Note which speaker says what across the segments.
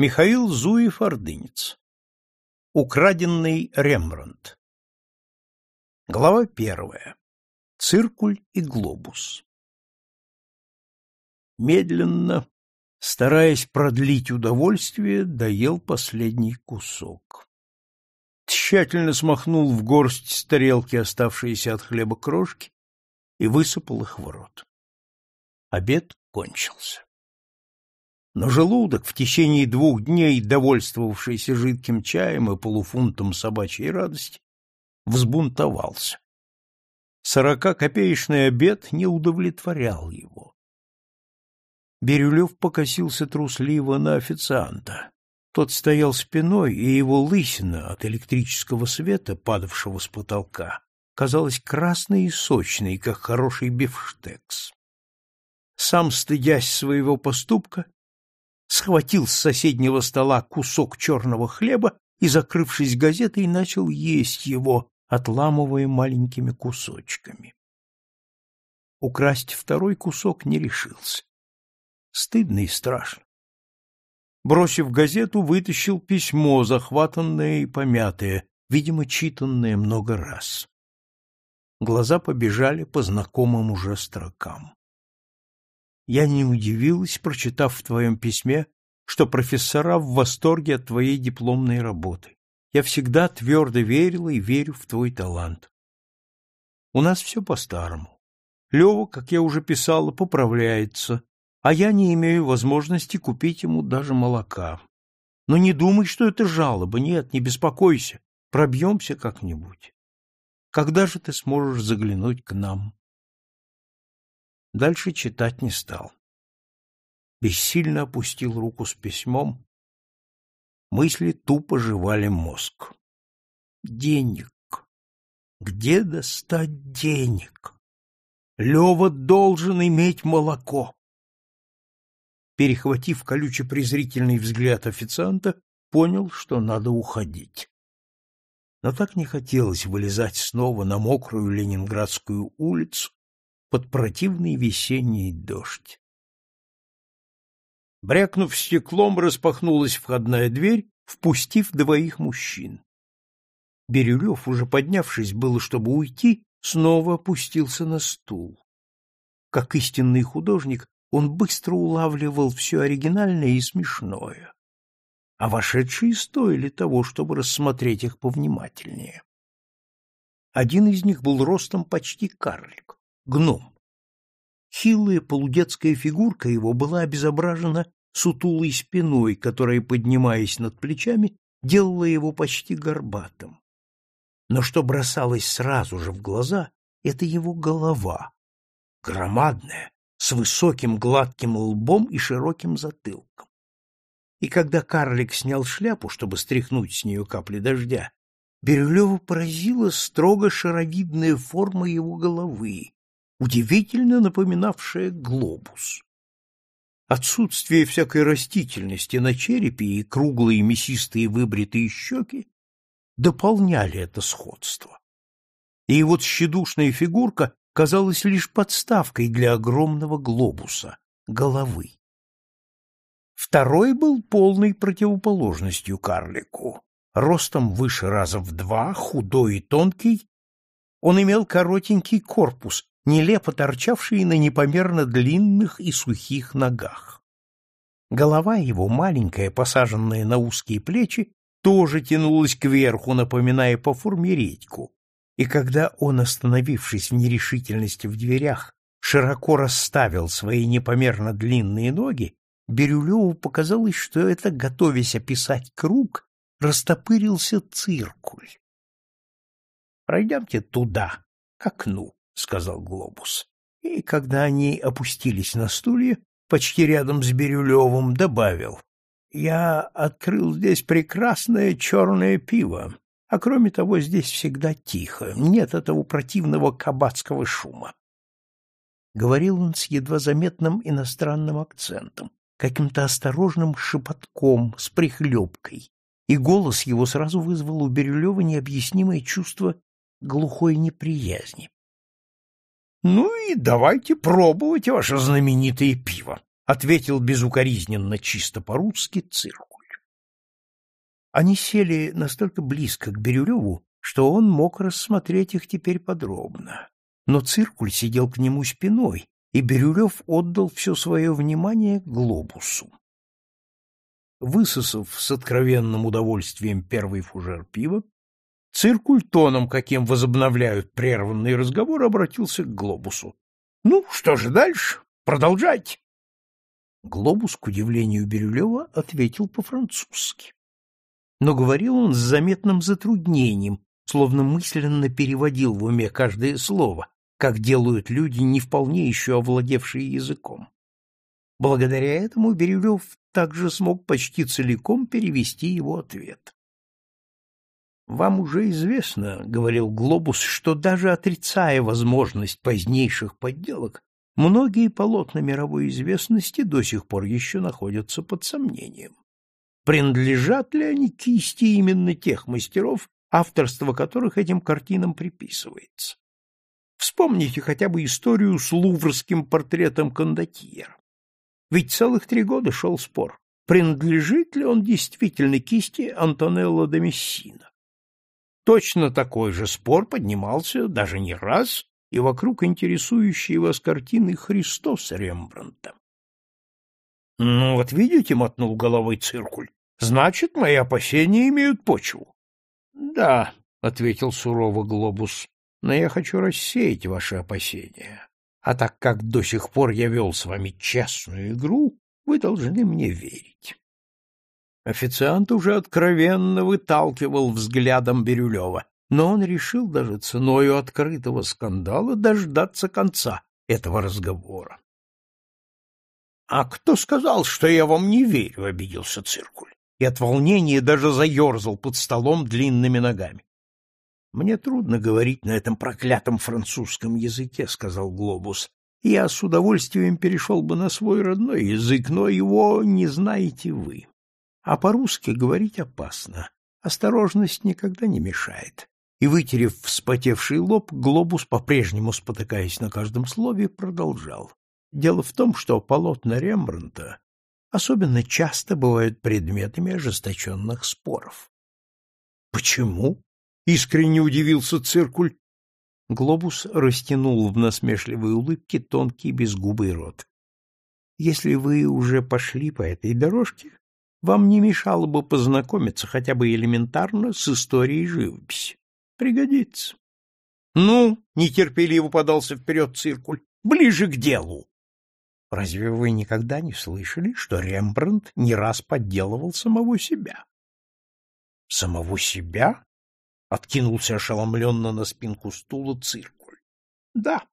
Speaker 1: Михаил Зуев-Ордынец. Украденный Рембрандт. Глава первая. Циркуль и глобус. Медленно, стараясь продлить удовольствие, доел последний кусок. Тщательно смахнул в горсть с тарелки оставшиеся от хлеба крошки и высыпал их в рот. Обед кончился. Но желудок, в течение двух дней довольствовавшийся жидким чаем и полуфунтом собачьей радости, взбунтовался. Сорокакопеечный обед не удовлетворял его. Бирюлев покосился трусливо на официанта. Тот стоял спиной, и его лысина от электрического света, падавшего с потолка, казалась красной и сочной, как хороший бифштекс. Сам, стыдясь своего поступка, схватил с соседнего стола кусок черного хлеба и, закрывшись газетой, начал есть его, отламывая маленькими кусочками. Украсть второй кусок не решился. Стыдно и страшно. Бросив газету, вытащил письмо, захватанное и помятое, видимо, читанное много раз. Глаза побежали по знакомым уже строкам. Я не удивилась, прочитав в твоем письме, что профессора в восторге от твоей дипломной работы. Я всегда твердо верила и верю в твой талант. У нас все по-старому. Лева, как я уже писала, поправляется, а я не имею возможности купить ему даже молока. Но не думай, что это жалоба, нет, не беспокойся, пробьемся как-нибудь. Когда же ты сможешь заглянуть к нам? Дальше читать не стал. Бессильно опустил руку с письмом. Мысли тупо жевали мозг. Денег. Где достать денег? Лева должен иметь молоко. Перехватив колюче-презрительный взгляд официанта, понял, что надо уходить. Но так не хотелось вылезать снова на мокрую Ленинградскую улицу, под противный весенний дождь. Брякнув стеклом, распахнулась входная дверь, впустив двоих мужчин. Бирюлев, уже поднявшись было, чтобы уйти, снова опустился на стул. Как истинный художник, он быстро улавливал все оригинальное и смешное. А вошедшие стоили того, чтобы рассмотреть их повнимательнее. Один из них был ростом почти карлик гном. Хилая полудетская фигурка его была обезображена сутулой спиной, которая, поднимаясь над плечами, делала его почти горбатым. Но что бросалось сразу же в глаза, это его голова, громадная, с высоким гладким лбом и широким затылком. И когда карлик снял шляпу, чтобы стряхнуть с нее капли дождя, Бирюлева поразила строго шаровидная форма его головы, удивительно напоминавшая глобус. Отсутствие всякой растительности на черепе и круглые мясистые выбритые щеки дополняли это сходство. И вот щедушная фигурка казалась лишь подставкой для огромного глобуса — головы. Второй был полной противоположностью карлику. Ростом выше раза в два, худой и тонкий, он имел коротенький корпус, нелепо торчавшие на непомерно длинных и сухих ногах. Голова его, маленькая, посаженная на узкие плечи, тоже тянулась кверху, напоминая по форме редьку, и когда он, остановившись в нерешительности в дверях, широко расставил свои непомерно длинные ноги, Бирюлеву показалось, что это, готовясь описать круг, растопырился циркуль. «Пройдемте туда, к окну», — сказал Глобус. И когда они опустились на стулья, почти рядом с Бирюлевым, добавил. «Я открыл здесь прекрасное черное пиво, а кроме того здесь всегда тихо, нет этого противного кабацкого шума». Говорил он с едва заметным иностранным акцентом, каким-то осторожным шепотком, с прихлебкой, и голос его сразу вызвал у Бирюлева необъяснимое чувство глухой неприязни. — Ну и давайте пробовать ваше знаменитое пиво, — ответил безукоризненно чисто по-русски циркуль. Они сели настолько близко к Бирюлеву, что он мог рассмотреть их теперь подробно. Но циркуль сидел к нему спиной, и Бирюлев отдал все свое внимание глобусу. Высосав с откровенным удовольствием первый фужер пива, циркуль тоном, каким возобновляют прерванный разговор, обратился к глобусу. — Ну, что же дальше? Продолжайте. Глобус, к удивлению Бирюлева, ответил по-французски. Но говорил он с заметным затруднением, словно мысленно переводил в уме каждое слово, как делают люди, не вполне еще овладевшие языком. Благодаря этому Бирюлев также смог почти целиком перевести его ответ. «Вам уже известно, — говорил Глобус, — что даже отрицая возможность позднейших подделок, многие полотна мировой известности до сих пор еще находятся под сомнением. Принадлежат ли они кисти именно тех мастеров, авторство которых этим картинам приписывается? Вспомните хотя бы историю с луврским портретом кондотьера. Ведь целых три года шел спор, принадлежит ли он действительно кисти Антонелло де Мессина. Точно такой же спор поднимался даже не раз и вокруг интересующей вас картины «Христос» Рембрандта. — Ну, вот видите, — мотнул головой циркуль, — значит, мои опасения имеют почву. — Да, — ответил сурово глобус, — но я хочу рассеять ваши опасения. А так как до сих пор я вел с вами честную игру, вы должны мне верить. Официант уже откровенно выталкивал взглядом Бирюлева, но он решил даже ценою открытого скандала дождаться конца этого разговора. — А кто сказал, что я вам не верю? — обиделся циркуль. И от волнения даже заерзал под столом длинными ногами. — Мне трудно говорить на этом проклятом французском языке, — сказал Глобус. — Я с удовольствием перешел бы на свой родной язык, но его не знаете вы. А по-русски говорить опасно. Осторожность никогда не мешает. И, вытерев вспотевший лоб, Глобус, по-прежнему спотыкаясь на каждом слове, продолжал. Дело в том, что полотна Рембрандта особенно часто бывают предметами ожесточенных споров. — Почему? — искренне удивился циркуль. Глобус растянул в насмешливой улыбке тонкий безгубый рот. — Если вы уже пошли по этой дорожке, вам не мешало бы познакомиться хотя бы элементарно с историей живописи. Пригодится. — Ну, — нетерпеливо подался вперед циркуль, — ближе к делу. Разве вы никогда не слышали, что Рембрандт не раз подделывал самого себя? — Самого себя? — откинулся ошеломленно на спинку стула циркуль. — Да.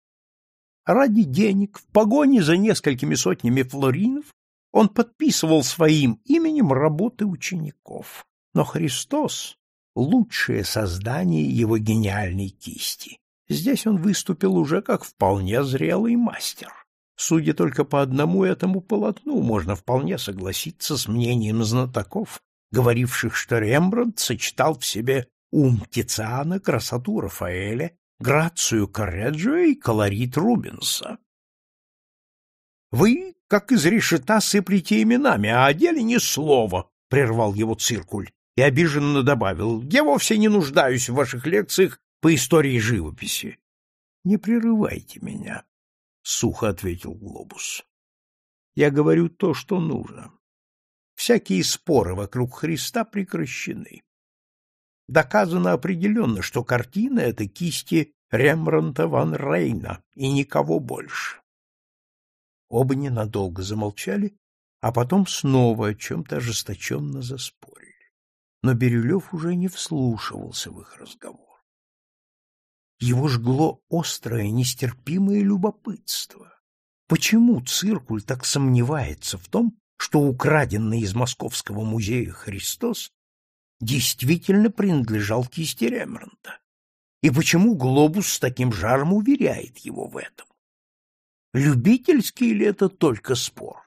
Speaker 1: Ради денег, в погоне за несколькими сотнями флоринов, он подписывал своим именем работы учеников. Но Христос — лучшее создание его гениальной кисти. Здесь он выступил уже как вполне зрелый мастер. Судя только по одному этому полотну, можно вполне согласиться с мнением знатоков, говоривших, что Рембрандт сочетал в себе ум Тициана, красоту Рафаэля, грацию Корреджо и колорит Рубенса. Вы как из решета сыплете именами, а о деле ни слова, — прервал его циркуль и обиженно добавил. — Я вовсе не нуждаюсь в ваших лекциях по истории живописи. — Не прерывайте меня, — сухо ответил Глобус. — Я говорю то, что нужно. Всякие споры вокруг Христа прекращены. Доказано определенно, что картина — это кисти Рембранта ван Рейна и никого больше. Оба ненадолго замолчали, а потом снова о чем-то ожесточенно заспорили. Но Бирюлев уже не вслушивался в их разговор. Его жгло острое, нестерпимое любопытство. Почему циркуль так сомневается в том, что украденный из Московского музея Христос действительно принадлежал кисти Рембрандта? И почему глобус с таким жаром уверяет его в этом? Любительский ли это только спор?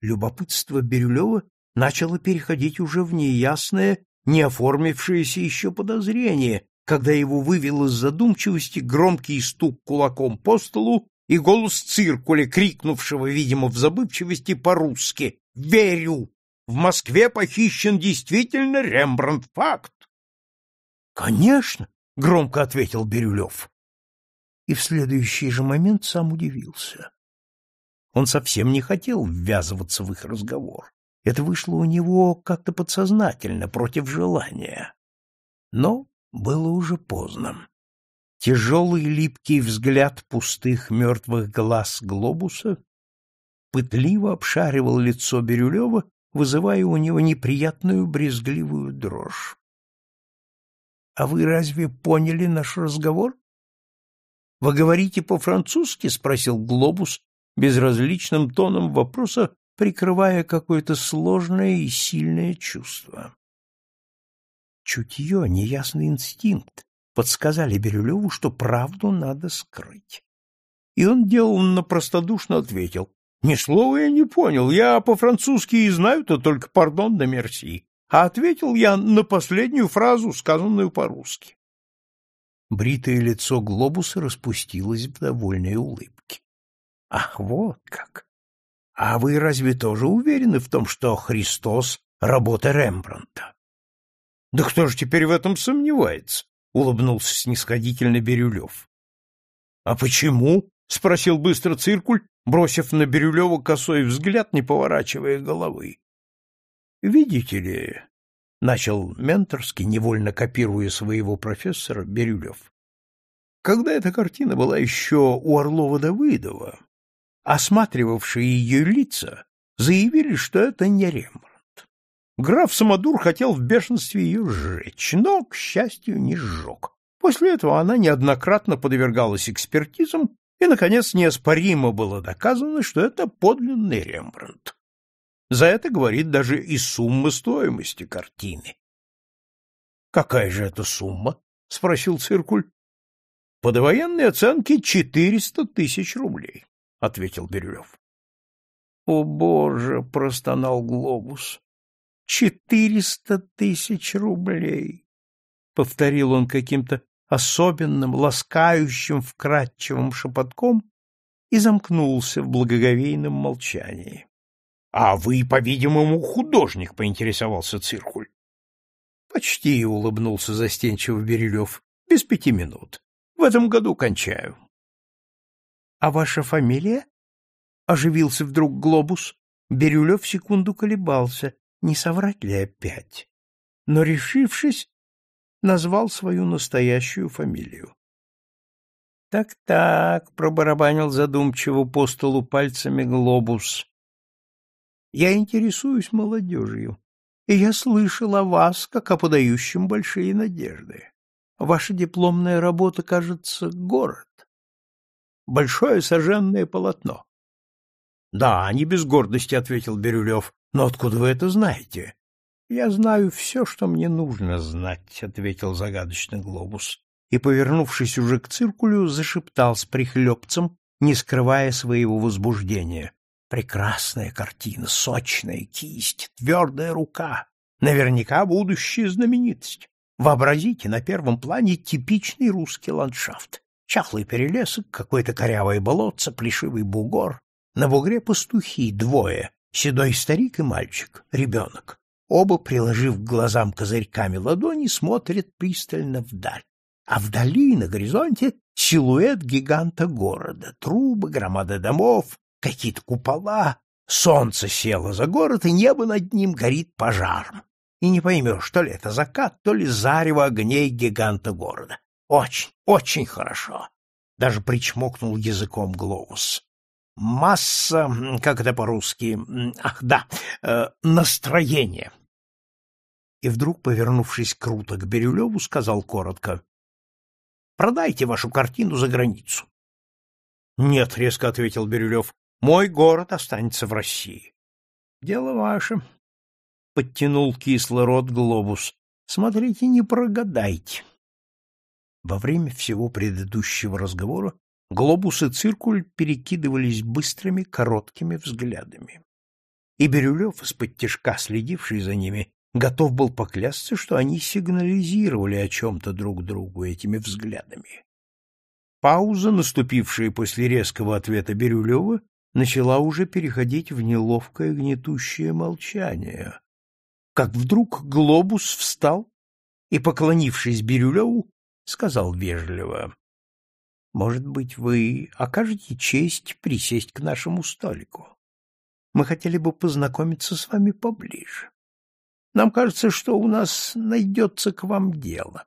Speaker 1: Любопытство Бирюлева начало переходить уже в неясное, не оформившееся еще подозрение, когда его вывел из задумчивости громкий стук кулаком по столу и голос циркуля, крикнувшего, видимо, в забывчивости по-русски «Верю!». в Москве похищен действительно Рембрандт. Факт. — Конечно, — громко ответил Бирюлев. И в следующий же момент сам удивился. Он совсем не хотел ввязываться в их разговор. Это вышло у него как-то подсознательно, против желания. Но было уже поздно. Тяжелый липкий взгляд пустых мертвых глаз глобуса пытливо обшаривал лицо Бирюлева, вызывая у него неприятную брезгливую дрожь. — А вы разве поняли наш разговор? — Вы говорите по-французски? — спросил Глобус безразличным тоном вопроса, прикрывая какое-то сложное и сильное чувство. Чутье, неясный инстинкт подсказали Бирюлеву, что правду надо скрыть. И он деланно простодушно ответил. — Ни слова я не понял, я по-французски и знаю-то только «пардон да мерси», а ответил я на последнюю фразу, сказанную по-русски. Бритое лицо глобуса распустилось в довольной улыбке. — Ах, вот как! А вы разве тоже уверены в том, что Христос — работа Рембрандта? — Да кто же теперь в этом сомневается? — улыбнулся снисходительно Бирюлев. — А почему? — спросил быстро циркуль, бросив на Бирюлева косой взгляд, не поворачивая головы. — Видите ли, — начал менторски, невольно копируя своего профессора, Бирюлев, — когда эта картина была еще у Орлова-Давыдова, осматривавшие ее лица заявили, что это не Рембрандт. Граф Самодур хотел в бешенстве ее сжечь, но, к счастью, не сжег. После этого она неоднократно подвергалась экспертизам, и, наконец, неоспоримо было доказано, что это подлинный Рембрандт. За это говорит даже и сумма стоимости картины. — Какая же это сумма? — спросил Циркуль. — По довоенной оценке четыреста тысяч рублей, — ответил Бирюлев. — О, Боже! — простонал Глобус. Четыреста тысяч рублей! — повторил он каким-то особенным, ласкающим, вкрадчивым шепотком и замкнулся в благоговейном молчании. — А вы, по-видимому, художник, — поинтересовался Циркуль. — Почти, — улыбнулся застенчиво Берилев, — без пяти минут. В этом году кончаю. — А ваша фамилия? — оживился вдруг Глобус. Бирюлев секунду колебался, не соврать ли опять, но, решившись, назвал свою настоящую фамилию. «Так-так», — пробарабанил задумчиво по столу пальцами глобус. «Я интересуюсь молодежью, и я слышал о вас, как о подающем большие надежды. Ваша дипломная работа, кажется, город. Большое сожженное полотно». «Да, не без гордости», — ответил Бирюлев. Но откуда вы это знаете? Я знаю все, что мне нужно знать, ответил загадочный глобус и, повернувшись уже к циркулю, зашептал с прихлебцем, не скрывая своего возбуждения. Прекрасная картина, сочная кисть, твердая рука. Наверняка будущая знаменитость. Вообразите, на первом плане типичный русский ландшафт. Чахлый перелесок, какое-то корявое болотце, плешивый бугор. На бугре пастухи, двое, Седой старик и мальчик, ребенок. Оба, приложив к глазам козырьками ладони, смотрят пристально вдаль. А вдали, на горизонте, силуэт гиганта города, трубы, громады домов, какие-то купола. Солнце село за город, и небо над ним горит пожаром. И не поймешь, то ли это закат, то ли зарево огней гиганта города. Очень, очень хорошо. Даже причмокнул языком Глоус масса, как это по-русски, ах, да, э, настроение. И вдруг, повернувшись круто к Бирюлеву, сказал коротко, «Продайте вашу картину за границу». «Нет», — резко ответил Бирюлев, — «мой город останется в России». «Дело ваше», — подтянул кислород глобус. «Смотрите, не прогадайте». Во время всего предыдущего разговора Глобус и циркуль перекидывались быстрыми, короткими взглядами. И Бирюлев, из-под тяжка следивший за ними, готов был поклясться, что они сигнализировали о чем-то друг другу этими взглядами. Пауза, наступившая после резкого ответа Бирюлева, начала уже переходить в неловкое гнетущее молчание, как вдруг глобус встал и, поклонившись Бирюлеву, сказал вежливо, «Может быть, вы окажете честь присесть к нашему столику? Мы хотели бы познакомиться с вами поближе. Нам кажется, что у нас найдется к вам дело».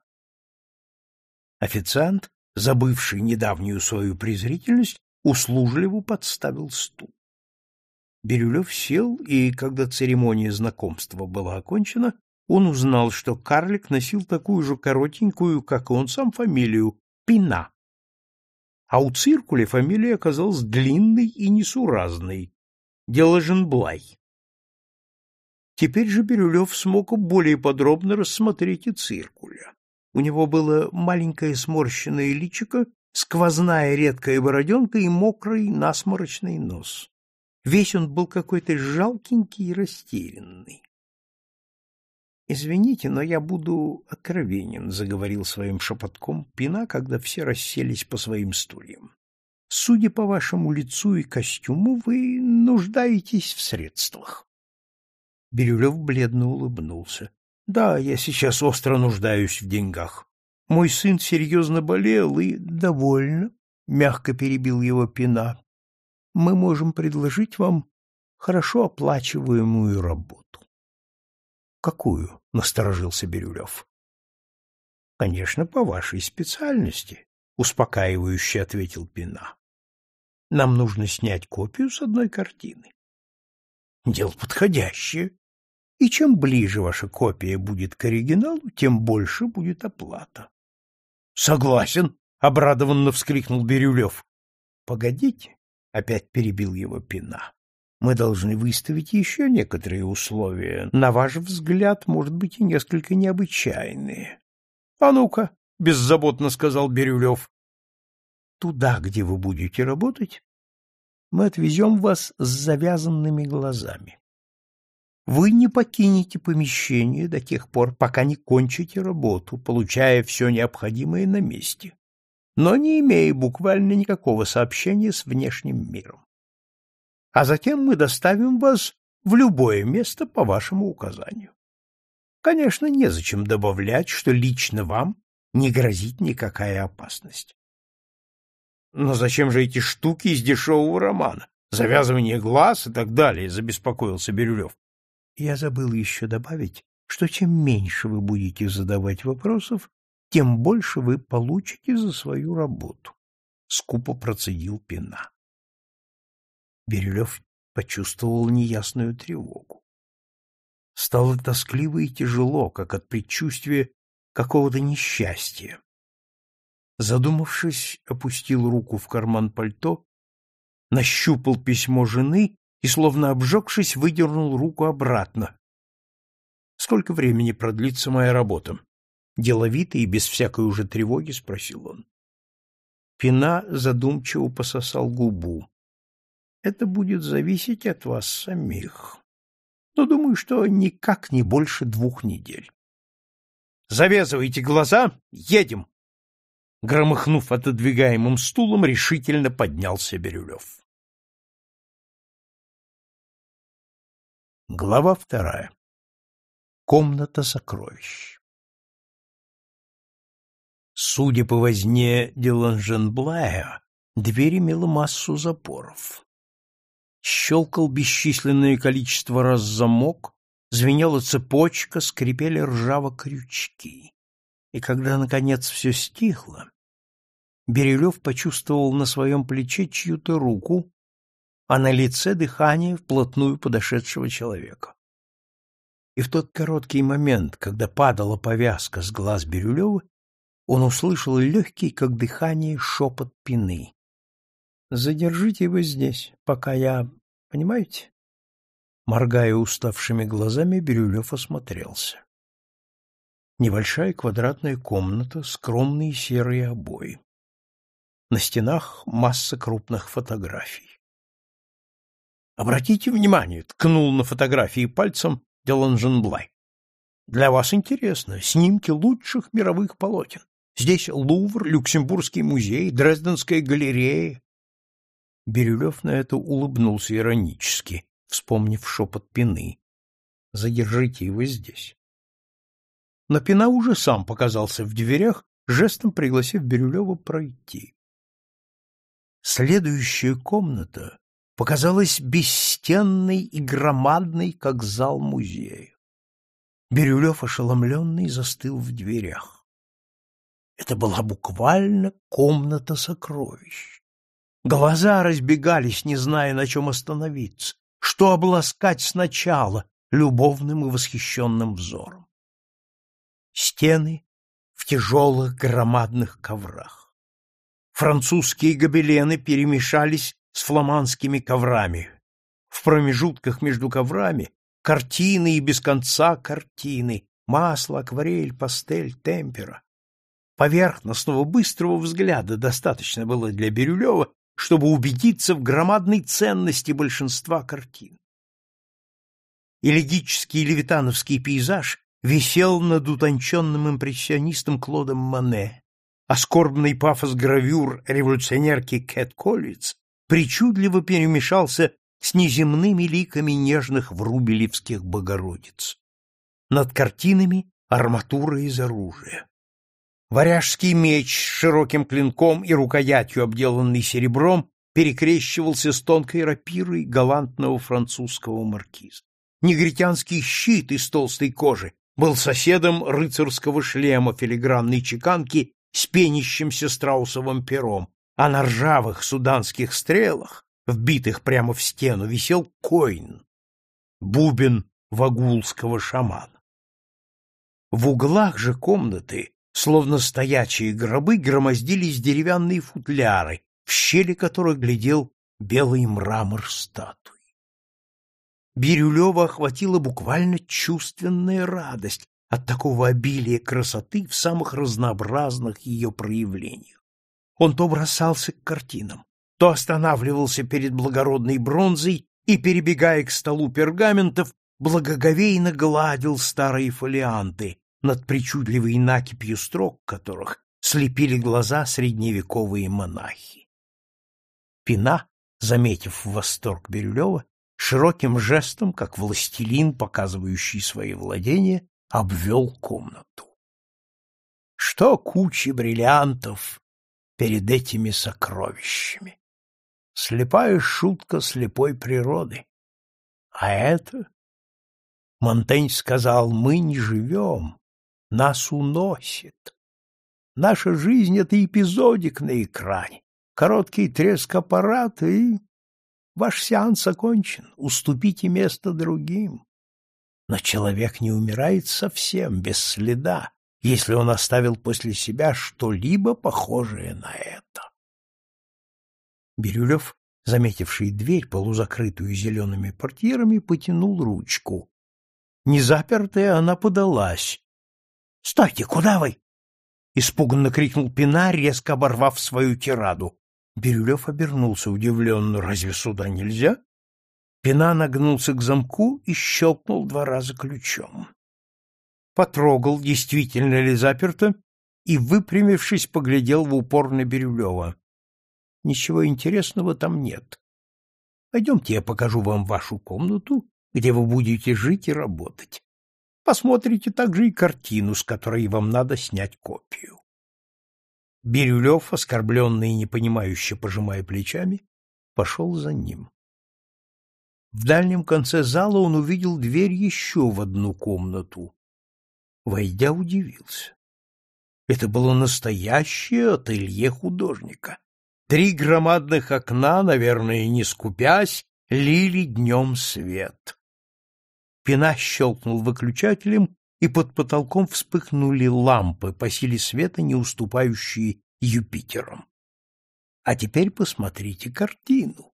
Speaker 1: Официант, забывший недавнюю свою презрительность, услужливо подставил стул. Бирюлев сел, и, когда церемония знакомства была окончена, он узнал, что карлик носил такую же коротенькую, как и он сам, фамилию — Пина. А у циркуля фамилия оказалась длинной и несуразной — Деложенблай. Теперь же Бирюлев смог более подробно рассмотреть и циркуля. У него было маленькое сморщенное личико сквозная редкая бороденка и мокрый насморочный нос. Весь он был какой-то жалкенький и растерянный. «Извините, но я буду откровенен», — заговорил своим шепотком Пина, когда все расселись по своим стульям. «Судя по вашему лицу и костюму, вы нуждаетесь в средствах». Бирюлев бледно улыбнулся. «Да, я сейчас остро нуждаюсь в деньгах. Мой сын серьезно болел и довольно, — мягко перебил его Пина. Мы можем предложить вам хорошо оплачиваемую работу. — Какую? — насторожился Бирюлев. — Конечно, по вашей специальности, — успокаивающе ответил Пина. — Нам нужно снять копию с одной картины. — Дело подходящее. И чем ближе ваша копия будет к оригиналу, тем больше будет оплата. Согласен, обрадованно вскрикнул Бирюлев. Погодите, опять перебил его Пина. Мы должны выставить еще некоторые условия, на ваш взгляд, может быть, и несколько необычайные. — А ну-ка, — беззаботно сказал Бирюлев. — Туда, где вы будете работать, мы отвезем вас с завязанными глазами вы не покинете помещение до тех пор, пока не кончите работу, получая все необходимое на месте, но не имея буквально никакого сообщения с внешним миром. А затем мы доставим вас в любое место по вашему указанию. Конечно, незачем добавлять, что лично вам не грозит никакая опасность. Но зачем же эти штуки из дешевого романа? Завязывание глаз и так далее, забеспокоился Бирюлев. Я забыл еще добавить, что чем меньше вы будете задавать вопросов, тем больше вы получите за свою работу. Скупо процедил Пина. Бирюлев почувствовал неясную тревогу. Стало тоскливо и тяжело, как от предчувствия какого-то несчастья. Задумавшись, опустил руку в карман пальто, нащупал письмо жены и, словно обжегшись, выдернул руку обратно. «Сколько времени продлится моя работа?» Деловито и без всякой уже тревоги спросил он. Пина задумчиво пососал губу. «Это будет зависеть от вас самих. Но думаю, что никак не больше двух недель». «Завязывайте глаза, едем!» Громыхнув отодвигаемым стулом, решительно поднялся Бирюлев. Глава вторая. Комната сокровищ. Судя по возне Деланженблая, дверь имела массу запоров. Щелкал бесчисленное количество раз замок, звенела цепочка, скрипели ржаво крючки. И когда, наконец, все стихло, Берилев почувствовал на своем плече чью-то руку, а на лице дыхание вплотную подошедшего человека. И в тот короткий момент, когда падала повязка с глаз Бирюлева, он услышал легкий, как дыхание, шепот пины. «Задержите его здесь, пока я... Понимаете?» Моргая уставшими глазами, Бирюлев осмотрелся. Небольшая квадратная комната, скромные серые обои. На стенах масса крупных фотографий. Обратите внимание, ткнул на фотографии пальцем Деланженблай. Для вас интересно, снимки лучших мировых полотен. Здесь Лувр, Люксембургский музей, Дрезденская галерея. Бирюлев на это улыбнулся иронически, вспомнив шепот Пины. «Задержите его здесь». Но Пина уже сам показался в дверях, жестом пригласив Бирюлева пройти. Следующая комната показалась бесстенной и громадной, как зал музея. Бирюлев, ошеломленный, застыл в дверях. Это была буквально комната сокровищ. Глаза разбегались, не зная, на чем остановиться, что обласкать сначала любовным и восхищенным взором. Стены в тяжелых громадных коврах. Французские гобелены перемешались с фламандскими коврами. В промежутках между коврами картины и без конца картины, масло, акварель, пастель, темпера. Поверхностного быстрого взгляда достаточно было для Бирюлева, чтобы убедиться в громадной ценности большинства картин. Элегический левитановский пейзаж висел над утонченным импрессионистом Клодом Мане, а скорбный пафос гравюр революционерки Кэт Коллиц причудливо перемешался с неземными ликами нежных врубелевских богородиц. Над картинами арматура из оружия. Варяжский меч с широким клинком и рукоятью, обделанный серебром, перекрещивался с тонкой рапирой галантного французского маркиза. Негритянский щит из толстой кожи был соседом рыцарского шлема филигранной чеканки с пенящимся страусовым пером, а на ржавых суданских стрелах, вбитых прямо в стену, висел коин, бубен вагулского шамана. В углах же комнаты, словно стоячие гробы, громоздились деревянные футляры, в щели которых глядел белый мрамор статуи. Бирюлева охватила буквально чувственная радость от такого обилия красоты в самых разнообразных ее проявлениях. Он то бросался к картинам, то останавливался перед благородной бронзой и, перебегая к столу пергаментов, благоговейно гладил старые фолианты, над причудливой накипью строк которых слепили глаза средневековые монахи. Пина, заметив восторг Бирюлева, широким жестом, как властелин, показывающий свои владения, обвел комнату. Что куча бриллиантов перед этими сокровищами? Слепая шутка слепой природы. А это... Монтень сказал, мы не живем, нас уносит. Наша жизнь — это эпизодик на экране, короткий треск аппарата и... Ваш сеанс окончен, уступите место другим. Но человек не умирает совсем, без следа, если он оставил после себя что-либо похожее на это. Бирюлев, заметивший дверь, полузакрытую зелеными портьерами, потянул ручку. Незапертая она подалась. — Стойте, куда вы? — испуганно крикнул Пина, резко оборвав свою тираду. Бирюлев обернулся удивленно. — Разве сюда нельзя? Пина нагнулся к замку и щелкнул два раза ключом. Потрогал, действительно ли заперто, и, выпрямившись, поглядел в упор на Бирюлева. Ничего интересного там нет. Пойдемте, я покажу вам вашу комнату, где вы будете жить и работать. Посмотрите также и картину, с которой вам надо снять копию. Бирюлев, оскорбленный и непонимающе пожимая плечами, пошел за ним. В дальнем конце зала он увидел дверь еще в одну комнату. Войдя, удивился. Это было настоящее ателье художника. Три громадных окна, наверное, не скупясь, лили днем свет. Пина щелкнул выключателем, и под потолком вспыхнули лампы, по силе света не уступающие Юпитерам. А теперь посмотрите картину.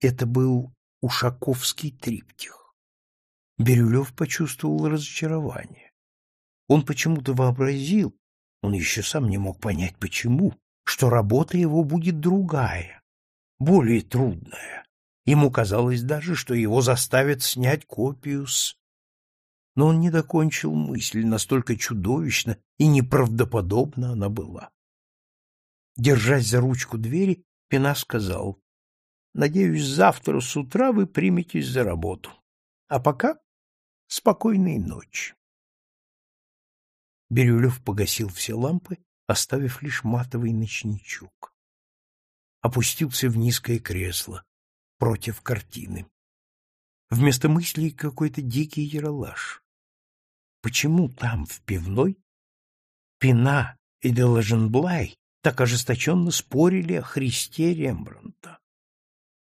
Speaker 1: Это был Ушаковский триптих. Бирюлев почувствовал разочарование. Он почему-то вообразил, он еще сам не мог понять почему, что работа его будет другая, более трудная. Ему казалось даже, что его заставят снять копию с... Но он не докончил мысль, настолько чудовищно и неправдоподобно она была. Держась за ручку двери, Пина сказал, «Надеюсь, завтра с утра вы приметесь за работу. А пока спокойной ночи». Бирюлев погасил все лампы, оставив лишь матовый ночничок. Опустился в низкое кресло против картины. Вместо мыслей какой-то дикий яролаж. Почему там, в пивной, Пина и Деложенблай так ожесточенно спорили о Христе Рембрандта?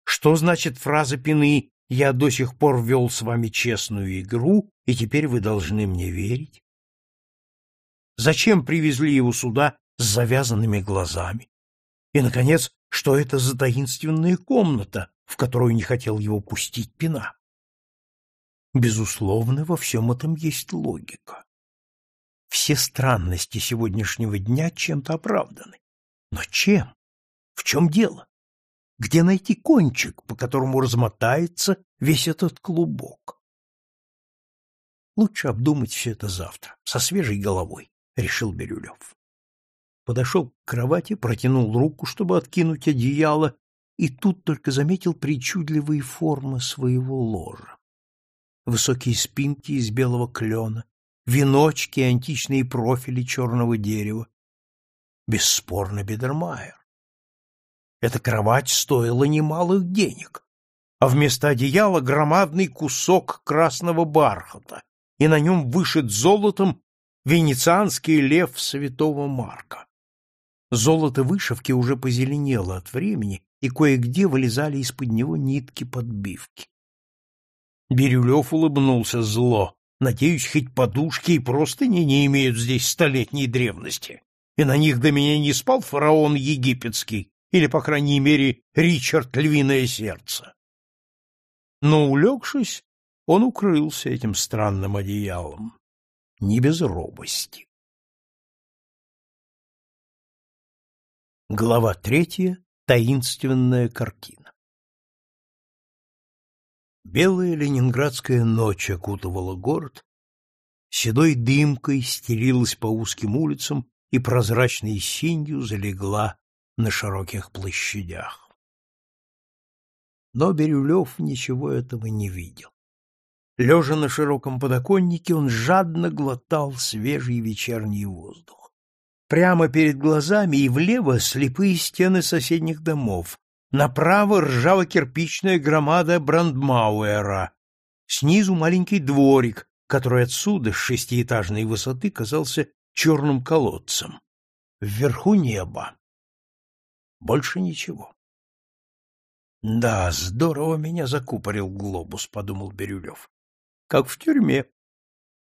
Speaker 1: Что значит фраза Пины «Я до сих пор вел с вами честную игру, и теперь вы должны мне верить»? Зачем привезли его сюда с завязанными глазами? И, наконец, что это за таинственная комната, в которую не хотел его пустить Пина? Безусловно, во всем этом есть логика. Все странности сегодняшнего дня чем-то оправданы. Но чем? В чем дело? Где найти кончик, по которому размотается весь этот клубок? Лучше обдумать все это завтра, со свежей головой, — решил Бирюлев. Подошел к кровати, протянул руку, чтобы откинуть одеяло, и тут только заметил причудливые формы своего ложа высокие спинки из белого клена, веночки и античные профили черного дерева. Бесспорно, Бедермайер. Эта кровать стоила немалых денег, а вместо одеяла громадный кусок красного бархата, и на нем вышит золотом венецианский лев святого Марка. Золото вышивки уже позеленело от времени, и кое-где вылезали из-под него нитки подбивки. Бирюлев улыбнулся зло. Надеюсь, хоть подушки и простыни не имеют здесь столетней древности, и на них до меня не спал фараон египетский, или, по крайней мере, Ричард Львиное Сердце. Но, улегшись, он укрылся этим странным одеялом, не без робости. Глава третья. Таинственная картина. Белая ленинградская ночь окутывала город, седой дымкой стелилась по узким улицам и прозрачной синью залегла на широких площадях. Но Бирюлев ничего этого не видел. Лежа на широком подоконнике, он жадно глотал свежий вечерний воздух. Прямо перед глазами и влево слепые стены соседних домов, Направо ржаво-кирпичная громада Брандмауэра. Снизу маленький дворик, который отсюда, с шестиэтажной высоты, казался черным колодцем. Вверху небо. Больше ничего. Да, здорово меня закупорил глобус, подумал Бирюлев. Как в тюрьме.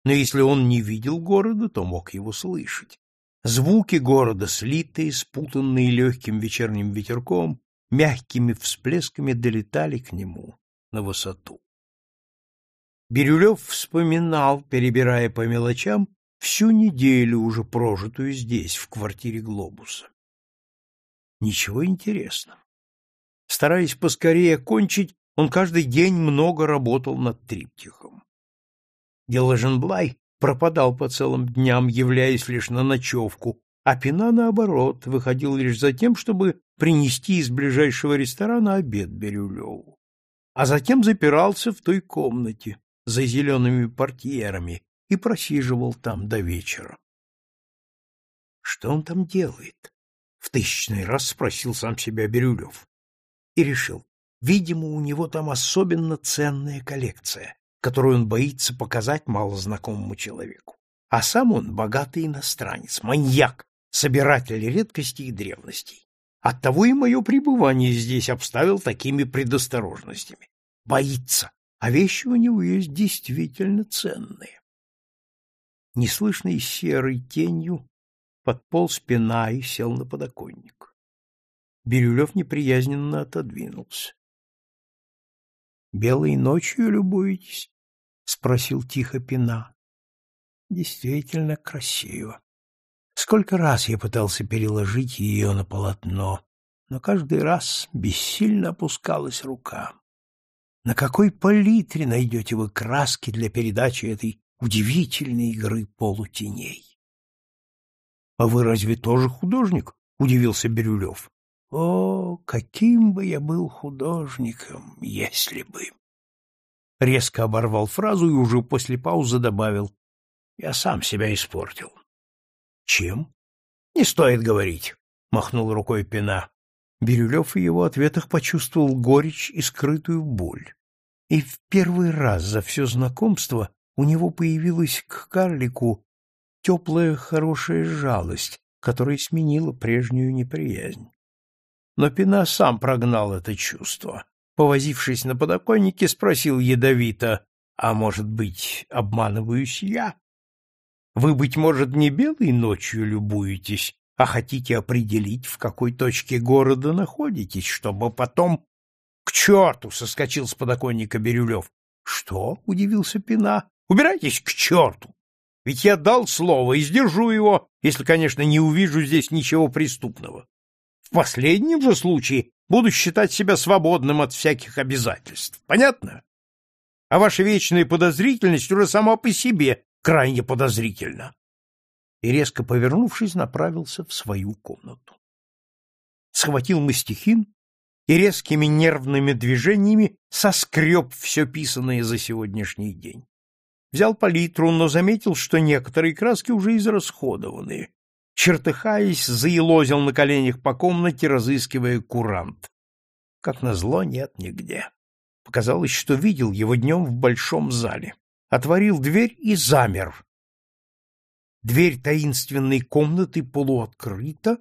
Speaker 1: Но если он не видел города, то мог его слышать. Звуки города, слитые, спутанные легким вечерним ветерком, мягкими всплесками долетали к нему на высоту. Бирюлев вспоминал, перебирая по мелочам, всю неделю уже прожитую здесь, в квартире Глобуса. Ничего интересного. Стараясь поскорее кончить, он каждый день много работал над триптихом. Деложенблай пропадал по целым дням, являясь лишь на ночевку, а Пина, наоборот, выходил лишь за тем, чтобы принести из ближайшего ресторана обед Бирюлеву, а затем запирался в той комнате за зелеными портьерами и просиживал там до вечера. Что он там делает? В тысячный раз спросил сам себя Бирюлев и решил, видимо, у него там особенно ценная коллекция, которую он боится показать малознакомому человеку. А сам он богатый иностранец, маньяк, собиратель редкостей и древностей. Оттого и мое пребывание здесь обставил такими предосторожностями. Боится, а вещи у него есть действительно ценные. Неслышной серой тенью подполз спина и сел на подоконник. Бирюлев неприязненно отодвинулся. — Белой ночью любуетесь? — спросил тихо Пина. — Действительно красиво. Сколько раз я пытался переложить ее на полотно, но каждый раз бессильно опускалась рука. На какой палитре найдете вы краски для передачи этой удивительной игры полутеней? — А вы разве тоже художник? — удивился Бирюлев. О, каким бы я был художником, если бы! Резко оборвал фразу и уже после паузы добавил. Я сам себя испортил. Чем? Не стоит говорить, махнул рукой Пина. Бирюлев в его ответах почувствовал горечь и скрытую боль. И в первый раз за все знакомство у него появилась к карлику теплая хорошая жалость, которая сменила прежнюю неприязнь. Но Пина сам прогнал это чувство. Повозившись на подоконнике, спросил ядовито, «А может быть, обманываюсь я? Вы, быть может, не белой ночью любуетесь, а хотите определить, в какой точке города находитесь, чтобы потом... — К черту! — соскочил с подоконника Бирюлев. — Что? — удивился Пина. — Убирайтесь к черту! Ведь я дал слово и сдержу его, если, конечно, не увижу здесь ничего преступного. В последнем же случае буду считать себя свободным от всяких обязательств. Понятно? А ваша вечная подозрительность уже сама по себе крайне подозрительна и, резко повернувшись, направился в свою комнату. Схватил мастихин и резкими нервными движениями соскреб все писанное за сегодняшний день. Взял палитру, но заметил, что некоторые краски уже израсходованы. Чертыхаясь, заелозил на коленях по комнате, разыскивая курант. Как назло, нет нигде. Показалось, что видел его днем в большом зале. Отворил дверь и замер, Дверь таинственной комнаты полуоткрыта,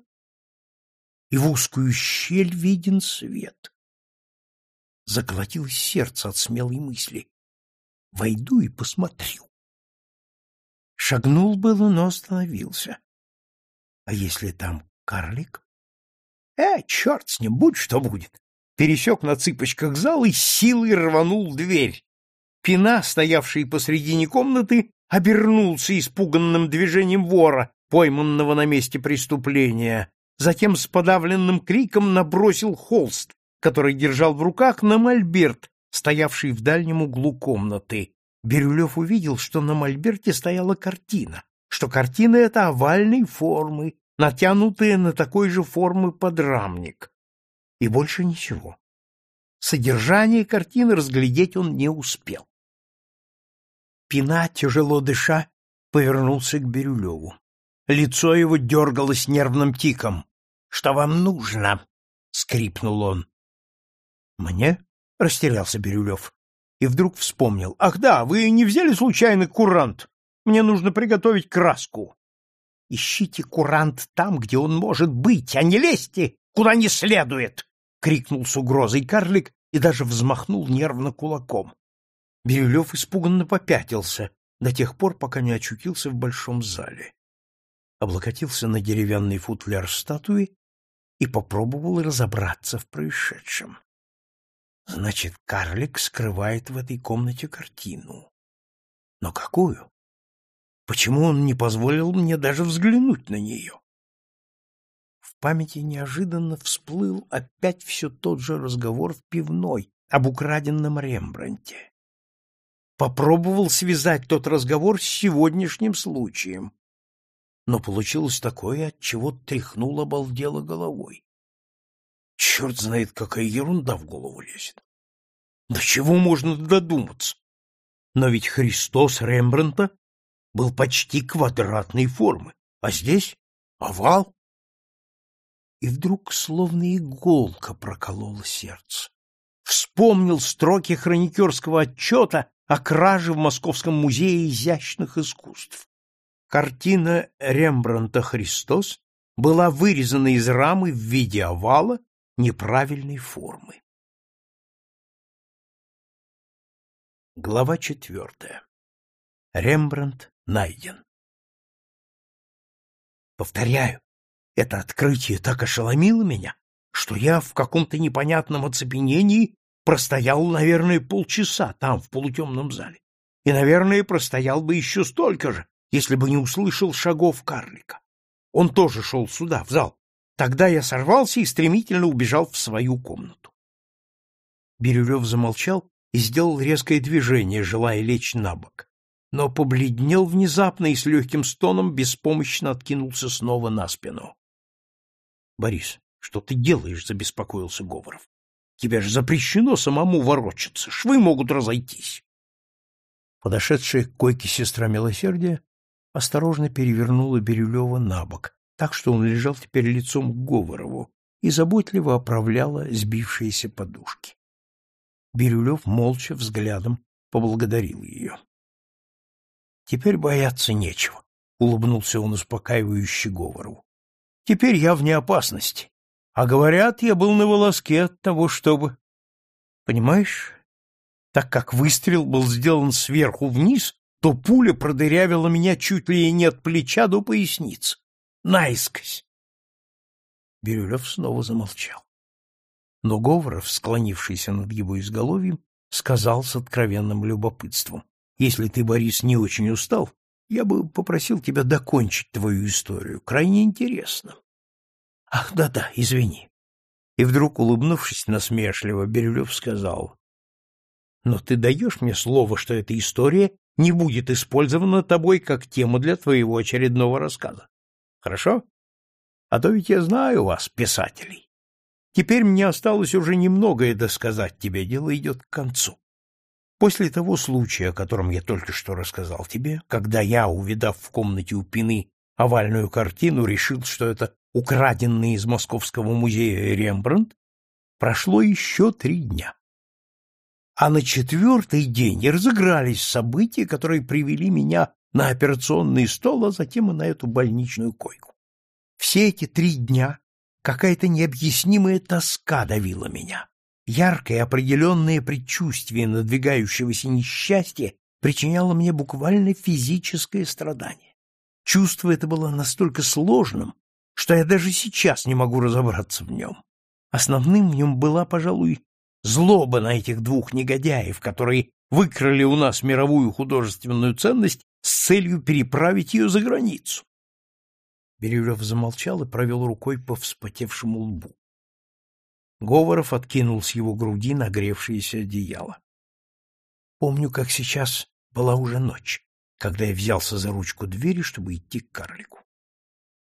Speaker 1: и в узкую щель виден свет. Заколотилось сердце от смелой мысли. Войду и посмотрю. Шагнул было, но остановился. А если там карлик? Э, черт с ним, будь что будет. Пересек на цыпочках зал и силой рванул дверь. Пина, стоявший посредине комнаты, обернулся испуганным движением вора, пойманного на месте преступления, затем с подавленным криком набросил холст, который держал в руках, на мольберт, стоявший в дальнем углу комнаты. Бирюлев увидел, что на мольберте стояла картина, что картина эта овальной формы, натянутая на такой же формы подрамник. И больше ничего. Содержание картины разглядеть он не успел. Пина, тяжело дыша, повернулся к Бирюлеву. Лицо его дергалось нервным тиком. — Что вам нужно? — скрипнул он. — Мне? — растерялся Бирюлев. И вдруг вспомнил. — Ах да, вы не взяли случайно курант? Мне нужно приготовить краску. — Ищите курант там, где он может быть, а не лезьте, куда не следует! — крикнул с угрозой карлик и даже взмахнул нервно кулаком. Бирюлев испуганно попятился до тех пор, пока не очутился в большом зале. Облокотился на деревянный футляр статуи и попробовал разобраться в происшедшем. Значит, карлик скрывает в этой комнате картину. Но какую? Почему он не позволил мне даже взглянуть на нее? В памяти неожиданно всплыл опять все тот же разговор в пивной об украденном Рембранте попробовал связать тот разговор с сегодняшним случаем. Но получилось такое, от чего тряхнул обалдело головой. Черт знает, какая ерунда в голову лезет. До чего можно додуматься? Но ведь Христос Рембрандта был почти квадратной формы, а здесь овал. И вдруг словно иголка проколола сердце. Вспомнил строки хроникерского отчета о краже в Московском музее изящных искусств. Картина Рембрандта «Христос» была вырезана из рамы в виде овала неправильной формы. Глава четвертая. Рембрандт найден. Повторяю, это открытие так ошеломило меня, что я в каком-то непонятном оцепенении простоял, наверное, полчаса там, в полутемном зале. И, наверное, простоял бы еще столько же, если бы не услышал шагов карлика. Он тоже шел сюда, в зал. Тогда я сорвался и стремительно убежал в свою комнату. Бирюлев замолчал и сделал резкое движение, желая лечь на бок, но побледнел внезапно и с легким стоном беспомощно откинулся снова на спину. — Борис, Что ты делаешь? забеспокоился Говоров. Тебе же запрещено самому ворочаться, швы могут разойтись. Подошедшая к койке сестра милосердия осторожно перевернула Бирюлева на бок, так что он лежал теперь лицом к Говорову и заботливо оправляла сбившиеся подушки. Бирюлев молча взглядом поблагодарил ее. — Теперь бояться нечего, — улыбнулся он успокаивающе Говорову. — Теперь я вне опасности. А говорят, я был на волоске от того, чтобы... Понимаешь, так как выстрел был сделан сверху вниз, то пуля продырявила меня чуть ли не от плеча до поясницы. Наискось. Бирюлев снова замолчал. Но Говоров, склонившийся над его изголовьем, сказал с откровенным любопытством. — Если ты, Борис, не очень устал, я бы попросил тебя докончить твою историю. Крайне интересно. — Ах, да-да, извини. И вдруг, улыбнувшись насмешливо, Бирюлев сказал. — Но ты даешь мне слово, что эта история не будет использована тобой как тема для твоего очередного рассказа. Хорошо? А то ведь я знаю вас, писателей. Теперь мне осталось уже немногое досказать тебе, дело идет к концу. После того случая, о котором я только что рассказал тебе, когда я, увидав в комнате у Пины овальную картину, решил, что это украденный из Московского музея Рембрандт, прошло еще три дня. А на четвертый день разыгрались события, которые привели меня на операционный стол, а затем и на эту больничную койку. Все эти три дня какая-то необъяснимая тоска давила меня. Яркое определенное предчувствие надвигающегося несчастья причиняло мне буквально физическое страдание. Чувство это было настолько сложным, что я даже сейчас не могу разобраться в нем. Основным в нем была, пожалуй, злоба на этих двух негодяев, которые выкрали у нас мировую художественную ценность с целью переправить ее за границу. Берилев замолчал и провел рукой по вспотевшему лбу. Говоров откинул с его груди нагревшееся одеяло. Помню, как сейчас была уже ночь, когда я взялся за ручку двери, чтобы идти к карлику.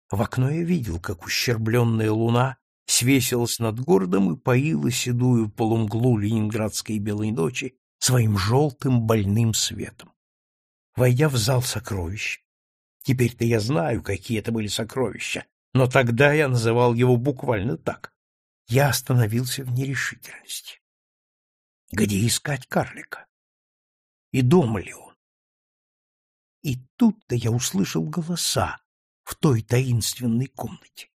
Speaker 1: В окно я видел, как ущербленная луна свесилась над городом и поила седую полумглу ленинградской белой ночи своим желтым больным светом. Войдя в зал сокровищ, теперь-то я знаю, какие это были сокровища, но тогда я называл его буквально так. Я остановился в нерешительности. Где искать карлика? И дома ли он? И тут-то я услышал голоса в той таинственной комнате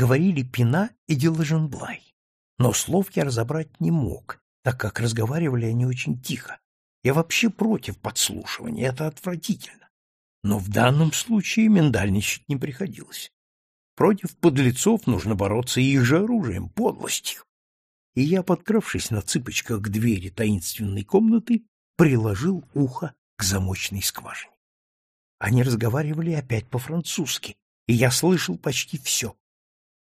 Speaker 1: говорили Пина и Диложенблай. Но слов я разобрать не мог, так как разговаривали они очень тихо. Я вообще против подслушивания, это отвратительно. Но в данном случае миндальничать не приходилось. Против подлецов нужно бороться их же оружием, подлостью. И я, подкравшись на цыпочках к двери таинственной комнаты, приложил ухо к замочной скважине. Они разговаривали опять по-французски, и я слышал почти все.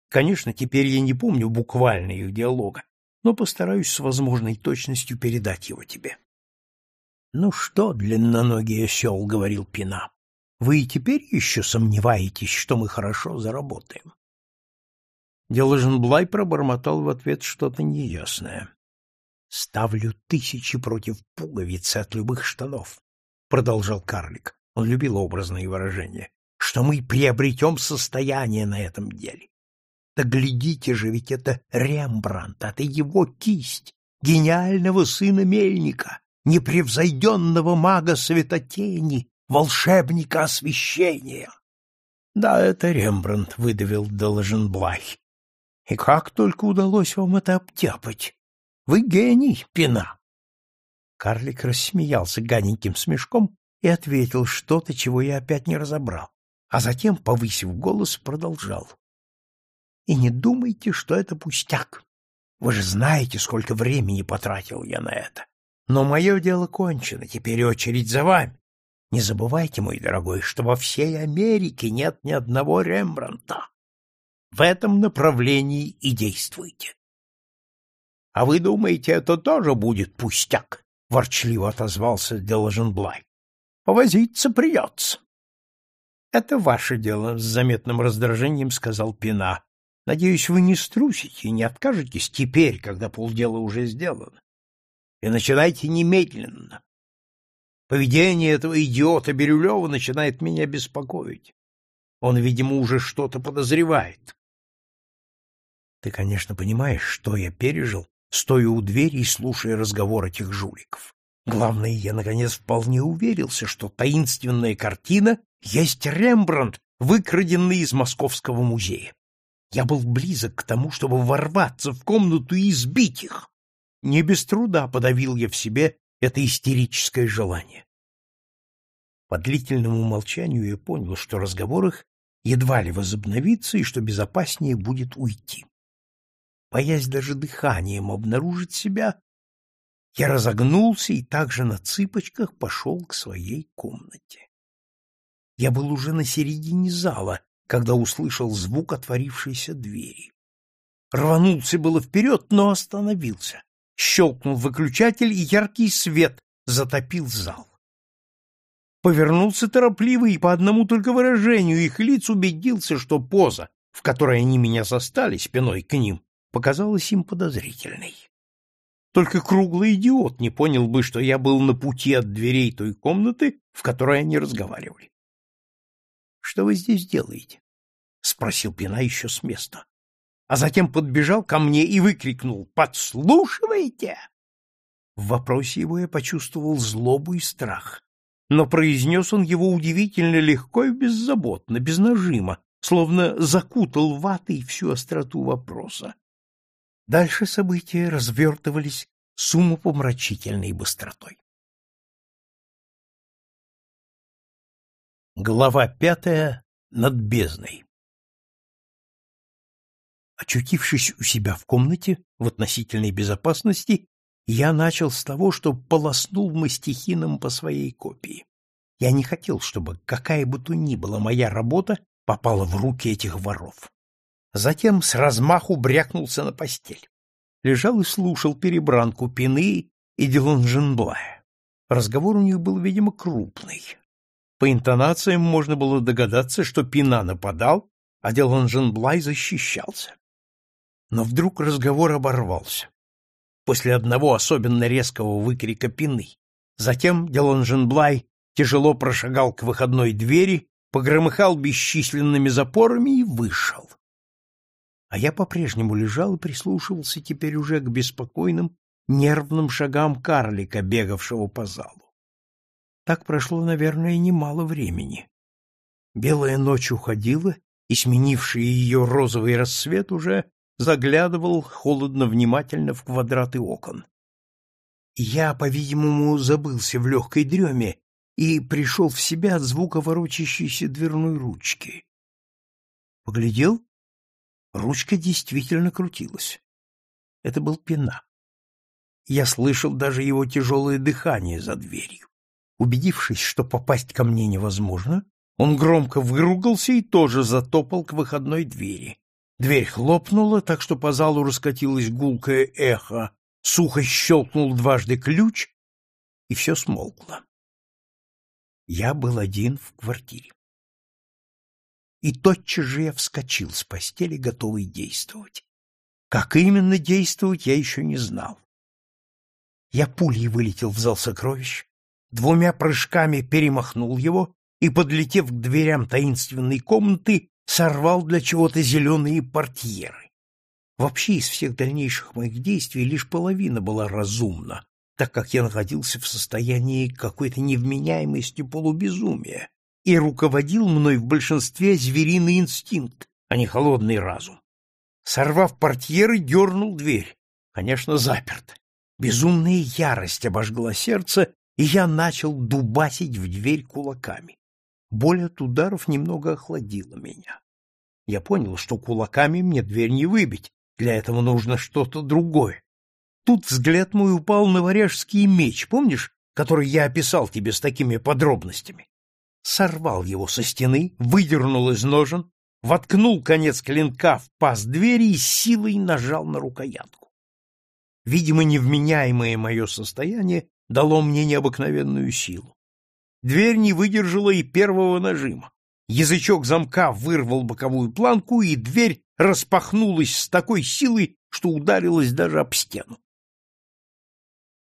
Speaker 1: Конечно, теперь я не помню буквально их диалога, но постараюсь с возможной точностью передать его тебе. — Ну что, длинноногий осел, — говорил Пина, — вы и теперь еще сомневаетесь, что мы хорошо заработаем? Деложенблай пробормотал в ответ что-то неясное. — Ставлю тысячи против пуговицы от любых штанов, — продолжал карлик. Он любил образные выражения, — что мы приобретем состояние на этом деле. Да глядите же, ведь это Рембрандт, это его кисть, гениального сына Мельника, непревзойденного мага светотени, волшебника освещения. Да, это Рембрандт, выдавил Доложенблай. И как только удалось вам это обтяпать? Вы гений, Пина. Карлик рассмеялся гаденьким смешком и ответил что-то, чего я опять не разобрал, а затем, повысив голос, продолжал. И не думайте, что это пустяк. Вы же знаете, сколько времени потратил я на это. Но мое дело кончено, теперь очередь за вами. Не забывайте, мой дорогой, что во всей Америке нет ни одного Рембранта. В этом направлении и действуйте. — А вы думаете, это тоже будет пустяк? — ворчливо отозвался Деложенблай. — Повозиться придется. — Это ваше дело, — с заметным раздражением сказал Пина. Надеюсь, вы не струсите и не откажетесь теперь, когда полдела уже сделано. И начинайте немедленно. Поведение этого идиота Бирюлева начинает меня беспокоить. Он, видимо, уже что-то подозревает. Ты, конечно, понимаешь, что я пережил, стоя у двери и слушая разговор этих жуликов. Главное, я, наконец, вполне уверился, что таинственная картина есть Рембрандт, выкраденный из Московского музея. Я был близок к тому, чтобы ворваться в комнату и избить их. Не без труда подавил я в себе это истерическое желание. По длительному молчанию я понял, что разговор их едва ли возобновится и что безопаснее будет уйти. Боясь даже дыханием обнаружить себя, я разогнулся и также на цыпочках пошел к своей комнате. Я был уже на середине зала, когда услышал звук отворившейся двери. Рванулся было вперед, но остановился. Щелкнул выключатель, и яркий свет затопил зал. Повернулся торопливо и по одному только выражению их лиц убедился, что поза, в которой они меня застали спиной к ним, показалась им подозрительной. Только круглый идиот не понял бы, что я был на пути от дверей той комнаты, в которой они разговаривали. Что вы здесь делаете? спросил Пина еще с места. А затем подбежал ко мне и выкрикнул: "Подслушиваете?" В вопросе его я почувствовал злобу и страх, но произнес он его удивительно легко и беззаботно, без нажима, словно закутал ватой всю остроту вопроса. Дальше события развертывались с умопомрачительной быстротой. Глава пятая над бездной Очутившись у себя в комнате, в относительной безопасности, я начал с того, что полоснул мастихином по своей копии. Я не хотел, чтобы какая бы то ни была моя работа попала в руки этих воров. Затем с размаху брякнулся на постель. Лежал и слушал перебранку Пины и Делонженблая. Разговор у них был, видимо, крупный. По интонациям можно было догадаться, что Пина нападал, а Деланженблай защищался. Но вдруг разговор оборвался. После одного особенно резкого выкрика Пины. Затем Деланженблай тяжело прошагал к выходной двери, погромыхал бесчисленными запорами и вышел. А я по-прежнему лежал и прислушивался теперь уже к беспокойным, нервным шагам карлика, бегавшего по залу. Так прошло, наверное, немало времени. Белая ночь уходила, и сменивший ее розовый рассвет уже заглядывал холодно-внимательно в квадраты окон. Я, по-видимому, забылся в легкой дреме и пришел в себя от звука ворочащейся дверной ручки. Поглядел? Ручка действительно крутилась. Это был пена. Я слышал даже его тяжелое дыхание за дверью. Убедившись, что попасть ко мне невозможно, он громко выругался и тоже затопал к выходной двери. Дверь хлопнула, так что по залу раскатилось гулкое эхо, сухо щелкнул дважды ключ, и все смолкло. Я был один в квартире. И тотчас же я вскочил с постели, готовый действовать. Как именно действовать, я еще не знал. Я пулей вылетел в зал сокровищ, двумя прыжками перемахнул его и, подлетев к дверям таинственной комнаты, сорвал для чего-то зеленые портьеры. Вообще из всех дальнейших моих действий лишь половина была разумна, так как я находился в состоянии какой-то невменяемости полубезумия и руководил мной в большинстве звериный инстинкт, а не холодный разум. Сорвав портьеры, дернул дверь. Конечно, заперт. Безумная ярость обожгла сердце, и я начал дубасить в дверь кулаками. Боль от ударов немного охладила меня. Я понял, что кулаками мне дверь не выбить, для этого нужно что-то другое. Тут взгляд мой упал на варяжский меч, помнишь, который я описал тебе с такими подробностями? Сорвал его со стены, выдернул из ножен, воткнул конец клинка в паз двери и силой нажал на рукоятку. Видимо, невменяемое мое состояние дало мне необыкновенную силу. Дверь не выдержала и первого нажима. Язычок замка вырвал боковую планку, и дверь распахнулась с такой силой, что ударилась даже об стену.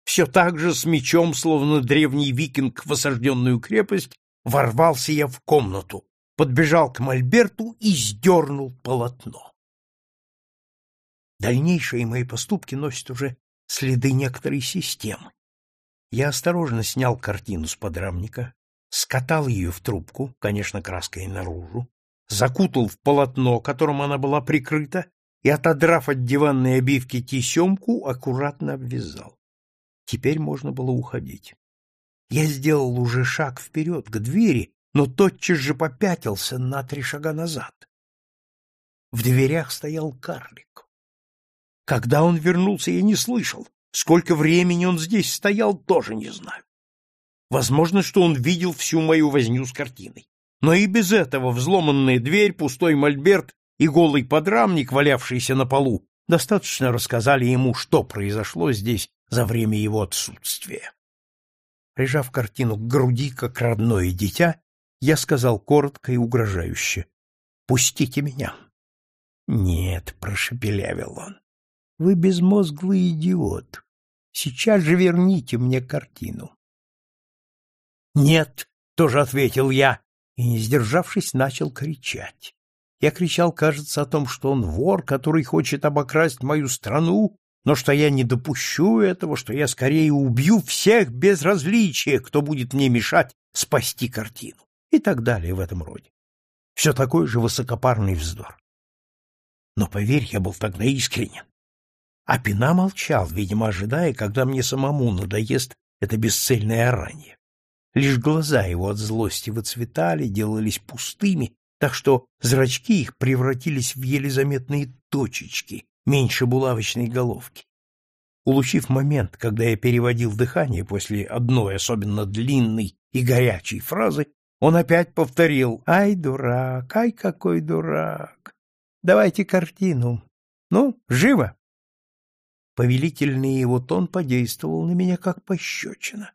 Speaker 1: Все так же с мечом, словно древний викинг в осажденную крепость, ворвался я в комнату, подбежал к мольберту и сдернул полотно. Дальнейшие мои поступки носят уже следы некоторой системы. Я осторожно снял картину с подрамника, скатал ее в трубку, конечно, краской наружу, закутал в полотно, которым она была прикрыта, и, отодрав от диванной обивки тесемку, аккуратно обвязал. Теперь можно было уходить. Я сделал уже шаг вперед, к двери, но тотчас же попятился на три шага назад. В дверях стоял карлик. Когда он вернулся, я не слышал. Сколько времени он здесь стоял, тоже не знаю. Возможно, что он видел всю мою возню с картиной. Но и без этого взломанная дверь, пустой мольберт и голый подрамник, валявшийся на полу, достаточно рассказали ему, что произошло здесь за время его отсутствия. Прижав картину к груди, как родное дитя, я сказал коротко и угрожающе. — Пустите меня. — Нет, — прошепелявил он, — вы безмозглый идиот. Сейчас же верните мне картину. — Нет, — тоже ответил я, и, не сдержавшись, начал кричать. Я кричал, кажется, о том, что он вор, который хочет обокрасть мою страну, но что я не допущу этого, что я скорее убью всех без различия, кто будет мне мешать спасти картину, и так далее в этом роде. Все такой же высокопарный вздор. Но, поверь, я был тогда искренен. А Пина молчал, видимо, ожидая, когда мне самому надоест это бесцельное орание. Лишь глаза его от злости выцветали, делались пустыми, так что зрачки их превратились в еле заметные точечки, меньше булавочной головки. Улучив момент, когда я переводил дыхание после одной особенно длинной и горячей фразы, он опять повторил «Ай, дурак, ай, какой дурак! Давайте картину. Ну, живо!» Повелительный его тон подействовал на меня как пощечина.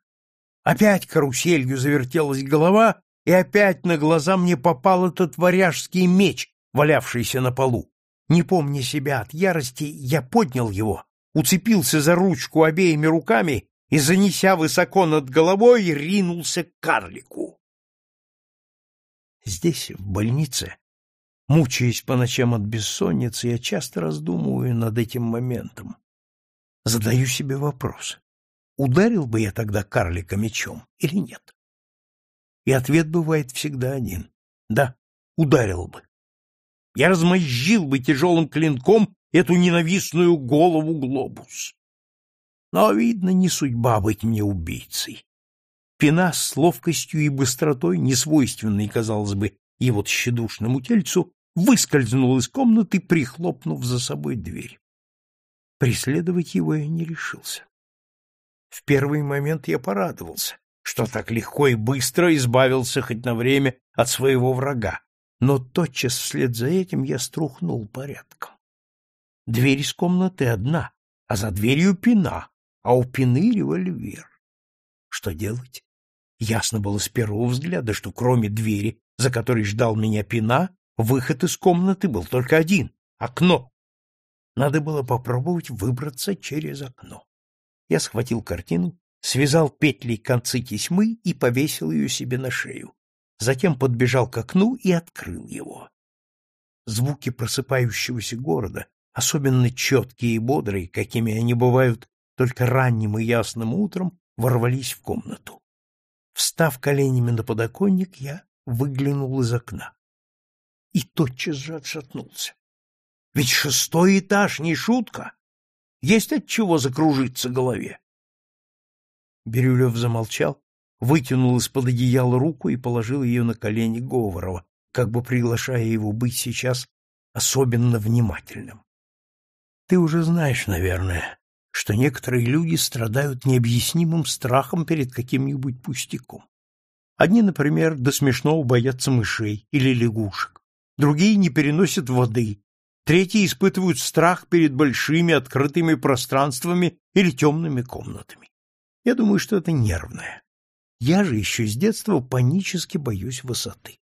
Speaker 1: Опять каруселью завертелась голова, и опять на глаза мне попал этот варяжский меч, валявшийся на полу. Не помня себя от ярости, я поднял его, уцепился за ручку обеими руками и, занеся высоко над головой, ринулся к карлику. Здесь, в больнице, мучаясь по ночам от бессонницы, я часто раздумываю над этим моментом. Задаю себе вопрос, ударил бы я тогда карлика мечом или нет? И ответ бывает всегда один. Да, ударил бы я размозжил бы тяжелым клинком эту ненавистную голову глобус. Но, видно, не судьба быть мне убийцей. Пина с ловкостью и быстротой, несвойственной, казалось бы, его тщедушному тельцу, выскользнул из комнаты, прихлопнув за собой дверь. Преследовать его я не решился. В первый момент я порадовался, что так легко и быстро избавился хоть на время от своего врага, но тотчас вслед за этим я струхнул порядком. Дверь из комнаты одна, а за дверью пина, а у пины револьвер. Что делать? Ясно было с первого взгляда, что кроме двери, за которой ждал меня пина, выход из комнаты был только один — окно. Надо было попробовать выбраться через окно. Я схватил картину, связал петлей концы тесьмы и повесил ее себе на шею затем подбежал к окну и открыл его. Звуки просыпающегося города, особенно четкие и бодрые, какими они бывают только ранним и ясным утром, ворвались в комнату. Встав коленями на подоконник, я выглянул из окна. И тотчас же отшатнулся. Ведь шестой этаж не шутка. Есть от чего закружиться голове. Бирюлев замолчал, вытянул из-под одеяла руку и положил ее на колени Говорова, как бы приглашая его быть сейчас особенно внимательным. Ты уже знаешь, наверное, что некоторые люди страдают необъяснимым страхом перед каким-нибудь пустяком. Одни, например, до смешного боятся мышей или лягушек, другие не переносят воды, третьи испытывают страх перед большими открытыми пространствами или темными комнатами. Я думаю, что это нервное. Я же еще с детства панически боюсь высоты.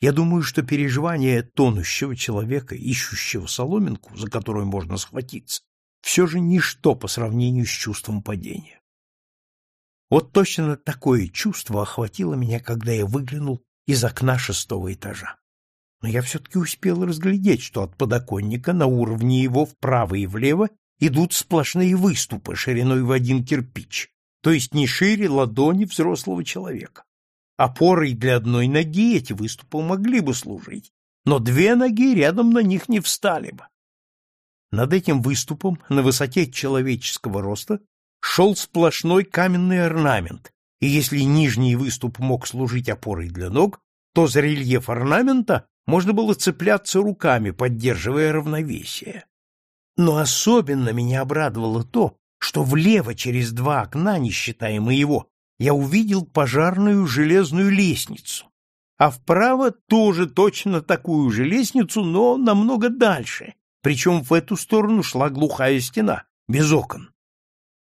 Speaker 1: Я думаю, что переживание тонущего человека, ищущего соломинку, за которую можно схватиться, все же ничто по сравнению с чувством падения. Вот точно такое чувство охватило меня, когда я выглянул из окна шестого этажа. Но я все-таки успел разглядеть, что от подоконника на уровне его вправо и влево идут сплошные выступы шириной в один кирпич, то есть не шире ладони взрослого человека. Опорой для одной ноги эти выступы могли бы служить, но две ноги рядом на них не встали бы. Над этим выступом, на высоте человеческого роста, шел сплошной каменный орнамент, и если нижний выступ мог служить опорой для ног, то за рельеф орнамента можно было цепляться руками, поддерживая равновесие. Но особенно меня обрадовало то, что влево через два окна, не считая моего, я увидел пожарную железную лестницу, а вправо тоже точно такую же лестницу, но намного дальше, причем в эту сторону шла глухая стена, без окон.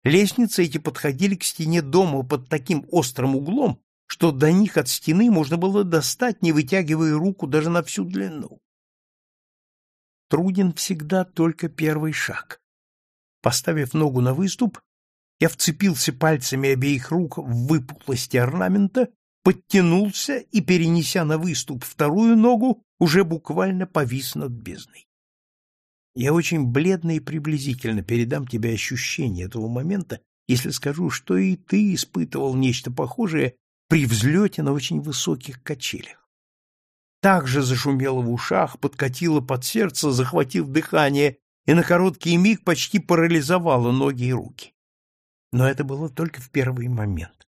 Speaker 1: Лестницы эти подходили к стене дома под таким острым углом, что до них от стены можно было достать, не вытягивая руку даже на всю длину. Труден всегда только первый шаг. Поставив ногу на выступ, я вцепился пальцами обеих рук в выпуклости орнамента, подтянулся и, перенеся на выступ вторую ногу, уже буквально повис над бездной. Я очень бледно и приблизительно передам тебе ощущение этого момента, если скажу, что и ты испытывал нечто похожее при взлете на очень высоких качелях. Так же зашумело в ушах, подкатило под сердце, захватив дыхание, и на короткий миг почти парализовало ноги и руки. Но это было только в первый момент.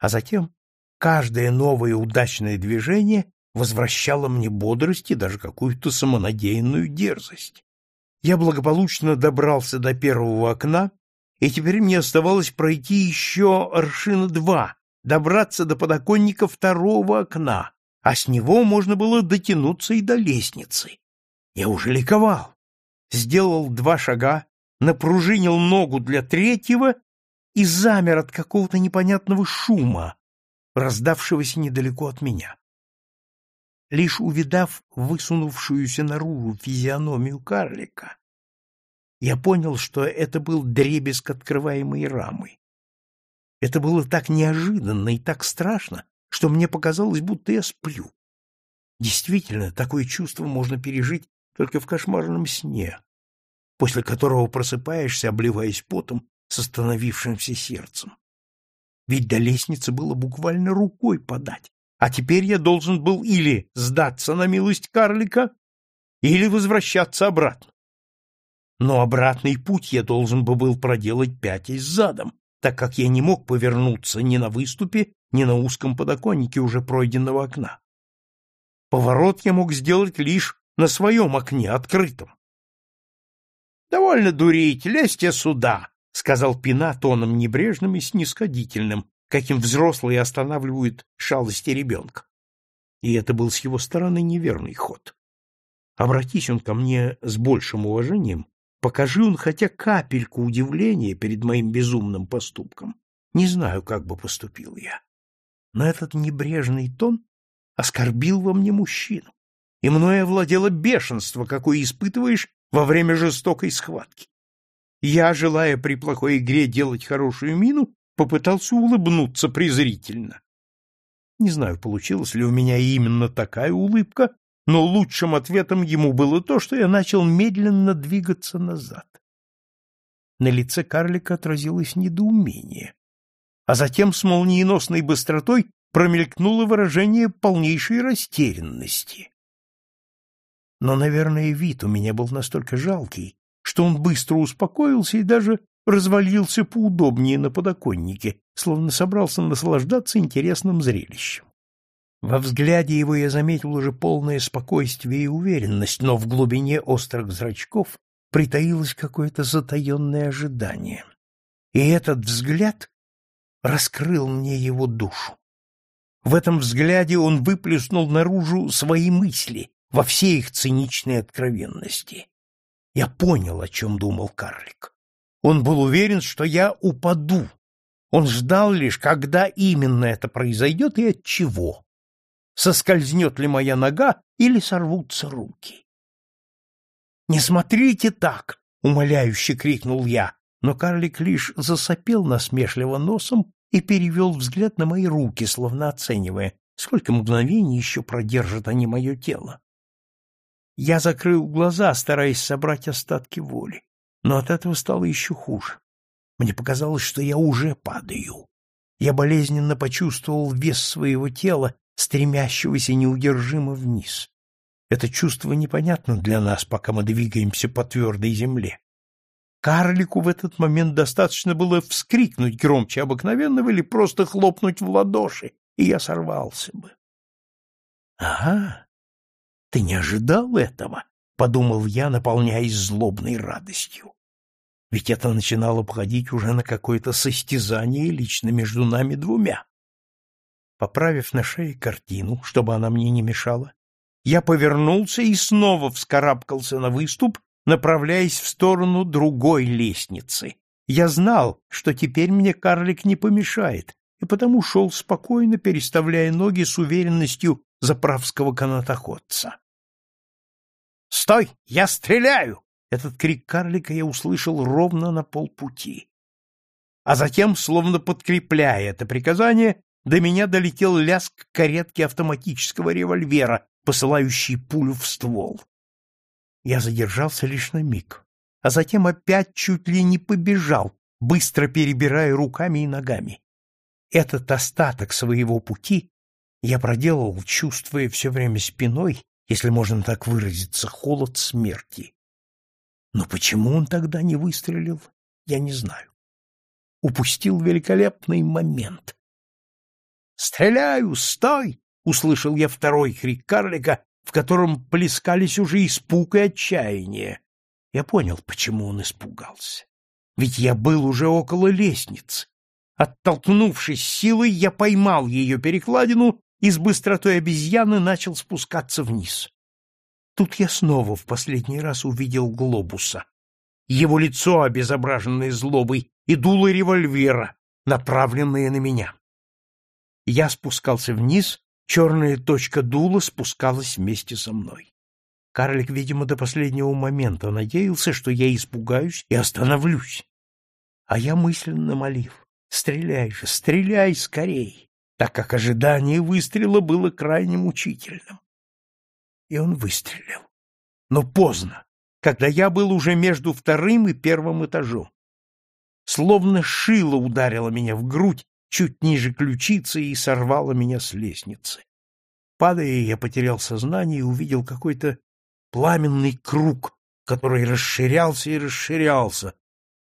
Speaker 1: А затем каждое новое удачное движение возвращало мне бодрость и даже какую-то самонадеянную дерзость. Я благополучно добрался до первого окна, и теперь мне оставалось пройти еще аршина два, добраться до подоконника второго окна, а с него можно было дотянуться и до лестницы. Я уже ликовал. Сделал два шага, напружинил ногу для третьего и замер от какого-то непонятного шума, раздавшегося недалеко от меня. Лишь увидав высунувшуюся наружу физиономию карлика, я понял, что это был дребезг открываемой рамы. Это было так неожиданно и так страшно, что мне показалось, будто я сплю. Действительно, такое чувство можно пережить только в кошмарном сне, после которого просыпаешься, обливаясь потом с остановившимся сердцем. Ведь до лестницы было буквально рукой подать, а теперь я должен был или сдаться на милость карлика, или возвращаться обратно. Но обратный путь я должен бы был проделать пятясь задом, так как я не мог повернуться ни на выступе, ни на узком подоконнике уже пройденного окна. Поворот я мог сделать лишь на своем окне, открытом. — Довольно дурить, лезьте сюда, — сказал Пина тоном небрежным и снисходительным, каким взрослые останавливают шалости ребенка. И это был с его стороны неверный ход. Обратись он ко мне с большим уважением, покажи он хотя капельку удивления перед моим безумным поступком, не знаю, как бы поступил я. Но этот небрежный тон оскорбил во мне мужчину, и мною овладело бешенство, какое испытываешь во время жестокой схватки. Я, желая при плохой игре делать хорошую мину, попытался улыбнуться презрительно. Не знаю, получилась ли у меня именно такая улыбка, но лучшим ответом ему было то, что я начал медленно двигаться назад. На лице карлика отразилось недоумение, а затем с молниеносной быстротой промелькнуло выражение полнейшей растерянности. Но, наверное, вид у меня был настолько жалкий, что он быстро успокоился и даже развалился поудобнее на подоконнике, словно собрался наслаждаться интересным зрелищем. Во взгляде его я заметил уже полное спокойствие и уверенность, но в глубине острых зрачков притаилось какое-то затаенное ожидание. И этот взгляд раскрыл мне его душу. В этом взгляде он выплеснул наружу свои мысли во всей их циничной откровенности. Я понял, о чем думал карлик. Он был уверен, что я упаду. Он ждал лишь, когда именно это произойдет и от чего. Соскользнет ли моя нога или сорвутся руки. «Не смотрите так!» — умоляюще крикнул я, но карлик лишь засопел насмешливо носом и перевел взгляд на мои руки, словно оценивая, сколько мгновений еще продержат они мое тело. Я закрыл глаза, стараясь собрать остатки воли, но от этого стало еще хуже. Мне показалось, что я уже падаю. Я болезненно почувствовал вес своего тела, стремящегося неудержимо вниз. Это чувство непонятно для нас, пока мы двигаемся по твердой земле. Карлику в этот момент достаточно было вскрикнуть громче обыкновенного или просто хлопнуть в ладоши, и я сорвался бы. — Ага, ты не ожидал этого, — подумал я, наполняясь злобной радостью. Ведь это начинало походить уже на какое-то состязание лично между нами двумя. Поправив на шее картину, чтобы она мне не мешала, я повернулся и снова вскарабкался на выступ, направляясь в сторону другой лестницы. Я знал, что теперь мне карлик не помешает, и потому шел спокойно, переставляя ноги с уверенностью заправского канатоходца. «Стой! Я стреляю!» Этот крик карлика я услышал ровно на полпути. А затем, словно подкрепляя это приказание, до меня долетел лязг каретки автоматического револьвера, посылающий пулю в ствол. Я задержался лишь на миг, а затем опять чуть ли не побежал, быстро перебирая руками и ногами. Этот остаток своего пути я проделал, чувствуя все время спиной, если можно так выразиться, холод смерти. Но почему он тогда не выстрелил, я не знаю. Упустил великолепный момент. «Стреляю! Стой!» — услышал я второй крик карлика, в котором плескались уже испуг и отчаяние. Я понял, почему он испугался. Ведь я был уже около лестницы. Оттолкнувшись силой, я поймал ее перекладину и с быстротой обезьяны начал спускаться вниз. Тут я снова в последний раз увидел глобуса. Его лицо, обезображенное злобой, и дуло револьвера, направленные на меня. Я спускался вниз, черная точка дула спускалась вместе со мной. Карлик, видимо, до последнего момента надеялся, что я испугаюсь и остановлюсь. А я мысленно молил. Стреляй же, стреляй скорей, так как ожидание выстрела было крайне мучительным. И он выстрелил. Но поздно, когда я был уже между вторым и первым этажом. Словно шило ударило меня в грудь, чуть ниже ключицы и сорвало меня с лестницы. Падая, я потерял сознание и увидел какой-то пламенный круг, который расширялся и расширялся,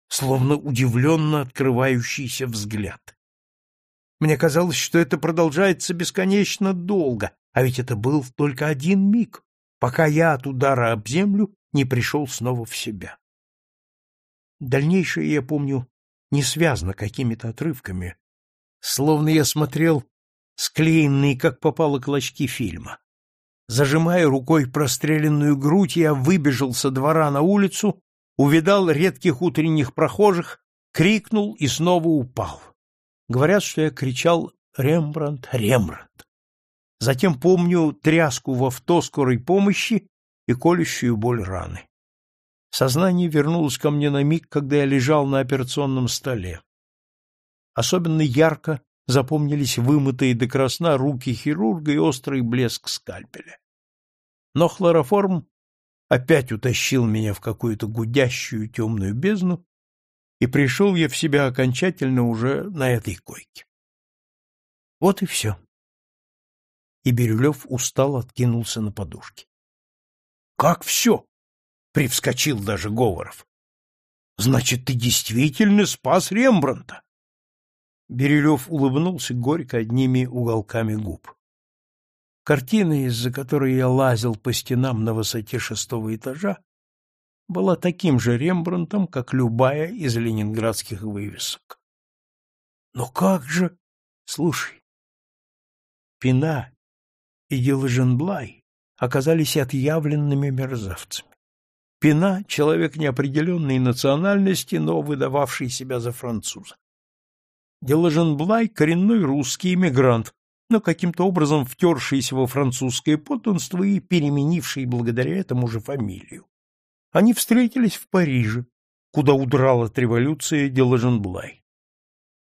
Speaker 1: словно удивленно открывающийся взгляд. Мне казалось, что это продолжается бесконечно долго, а ведь это был только один миг, пока я от удара об землю не пришел снова в себя. Дальнейшее я помню не связано какими-то отрывками, словно я смотрел склеенные, как попало, клочки фильма. Зажимая рукой простреленную грудь, я выбежал со двора на улицу, увидал редких утренних прохожих, крикнул и снова упал. Говорят, что я кричал «Рембрандт, Рембрандт». Затем помню тряску в авто скорой помощи и колющую боль раны. Сознание вернулось ко мне на миг, когда я лежал на операционном столе. Особенно ярко запомнились вымытые до красна руки хирурга и острый блеск скальпеля. Но хлороформ опять утащил меня в какую-то гудящую темную бездну, и пришел я в себя окончательно уже на этой койке. Вот и все. И Бирюлев устал откинулся на подушке. — Как все? — привскочил даже Говоров. — Значит, ты действительно спас Рембранта? Бирюлев улыбнулся горько одними уголками губ. Картина, из-за которой я лазил по стенам на высоте шестого этажа, была таким же Рембрандтом, как любая из ленинградских вывесок. Но как же... Слушай, Пина и Диложенблай оказались отъявленными мерзавцами. Пина — человек неопределенной национальности, но выдававший себя за француза. Диложенблай — коренной русский иммигрант, но каким-то образом втершийся во французское подданство и переменивший благодаря этому же фамилию. Они встретились в Париже, куда удрал от революции Деложенблай.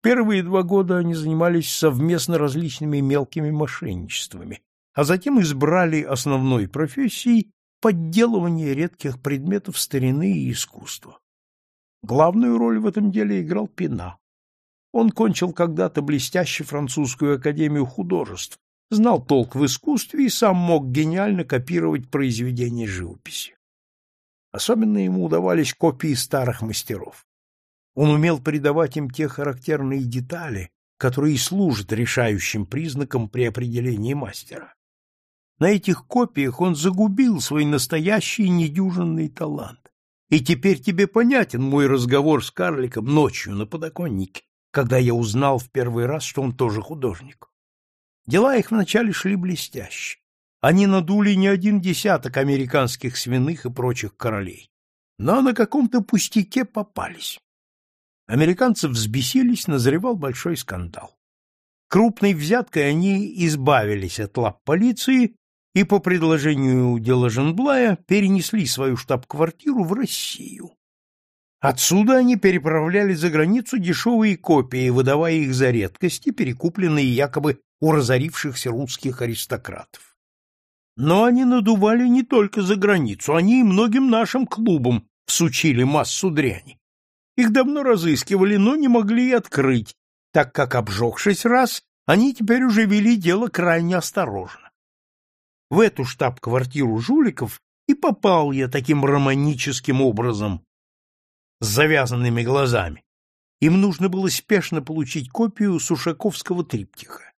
Speaker 1: Первые два года они занимались совместно различными мелкими мошенничествами, а затем избрали основной профессией подделывание редких предметов старины и искусства. Главную роль в этом деле играл Пина. Он кончил когда-то блестяще французскую академию художеств, знал толк в искусстве и сам мог гениально копировать произведения живописи. Особенно ему удавались копии старых мастеров. Он умел придавать им те характерные детали, которые и служат решающим признаком при определении мастера. На этих копиях он загубил свой настоящий недюжинный талант. И теперь тебе понятен мой разговор с карликом ночью на подоконнике, когда я узнал в первый раз, что он тоже художник. Дела их вначале шли блестяще. Они надули не один десяток американских свиных и прочих королей. Но на каком-то пустяке попались. Американцы взбесились, назревал большой скандал. Крупной взяткой они избавились от лап полиции и по предложению Деложенблая перенесли свою штаб-квартиру в Россию. Отсюда они переправляли за границу дешевые копии, выдавая их за редкости, перекупленные якобы у разорившихся русских аристократов. Но они надували не только за границу, они и многим нашим клубам всучили массу дряни. Их давно разыскивали, но не могли и открыть, так как, обжегшись раз, они теперь уже вели дело крайне осторожно. В эту штаб-квартиру жуликов и попал я таким романическим образом, с завязанными глазами. Им нужно было спешно получить копию Сушаковского триптиха.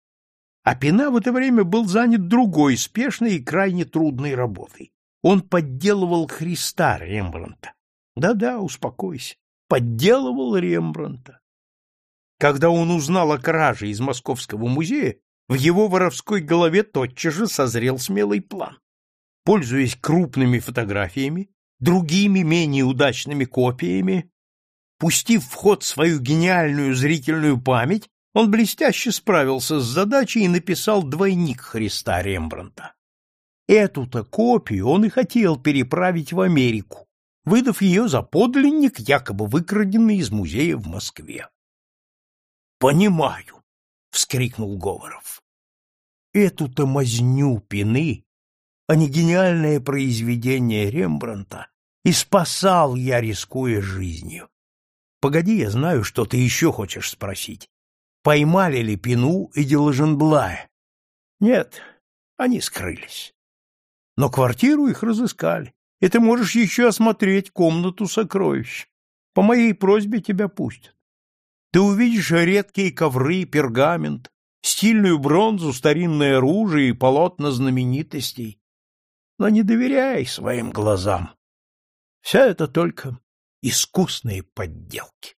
Speaker 1: А Пина в это время был занят другой, спешной и крайне трудной работой. Он подделывал Христа Рембрандта. Да-да, успокойся. Подделывал Рембрандта. Когда он узнал о краже из Московского музея, в его воровской голове тотчас же созрел смелый план. Пользуясь крупными фотографиями, другими менее удачными копиями, пустив в ход свою гениальную зрительную память, он блестяще справился с задачей и написал двойник Христа Рембрандта. Эту-то копию он и хотел переправить в Америку, выдав ее за подлинник, якобы выкраденный из музея в Москве. «Понимаю», — вскрикнул Говоров. «Эту-то мазню пины а не гениальное произведение Рембранта, и спасал я, рискуя жизнью. Погоди, я знаю, что ты еще хочешь спросить. Поймали ли Пину и Деложенблая? Нет, они скрылись. Но квартиру их разыскали, и ты можешь еще осмотреть комнату сокровищ. По моей просьбе тебя пустят. Ты увидишь редкие ковры, пергамент, стильную бронзу, старинное оружие и полотна знаменитостей но не доверяй своим глазам. Все это только искусные подделки.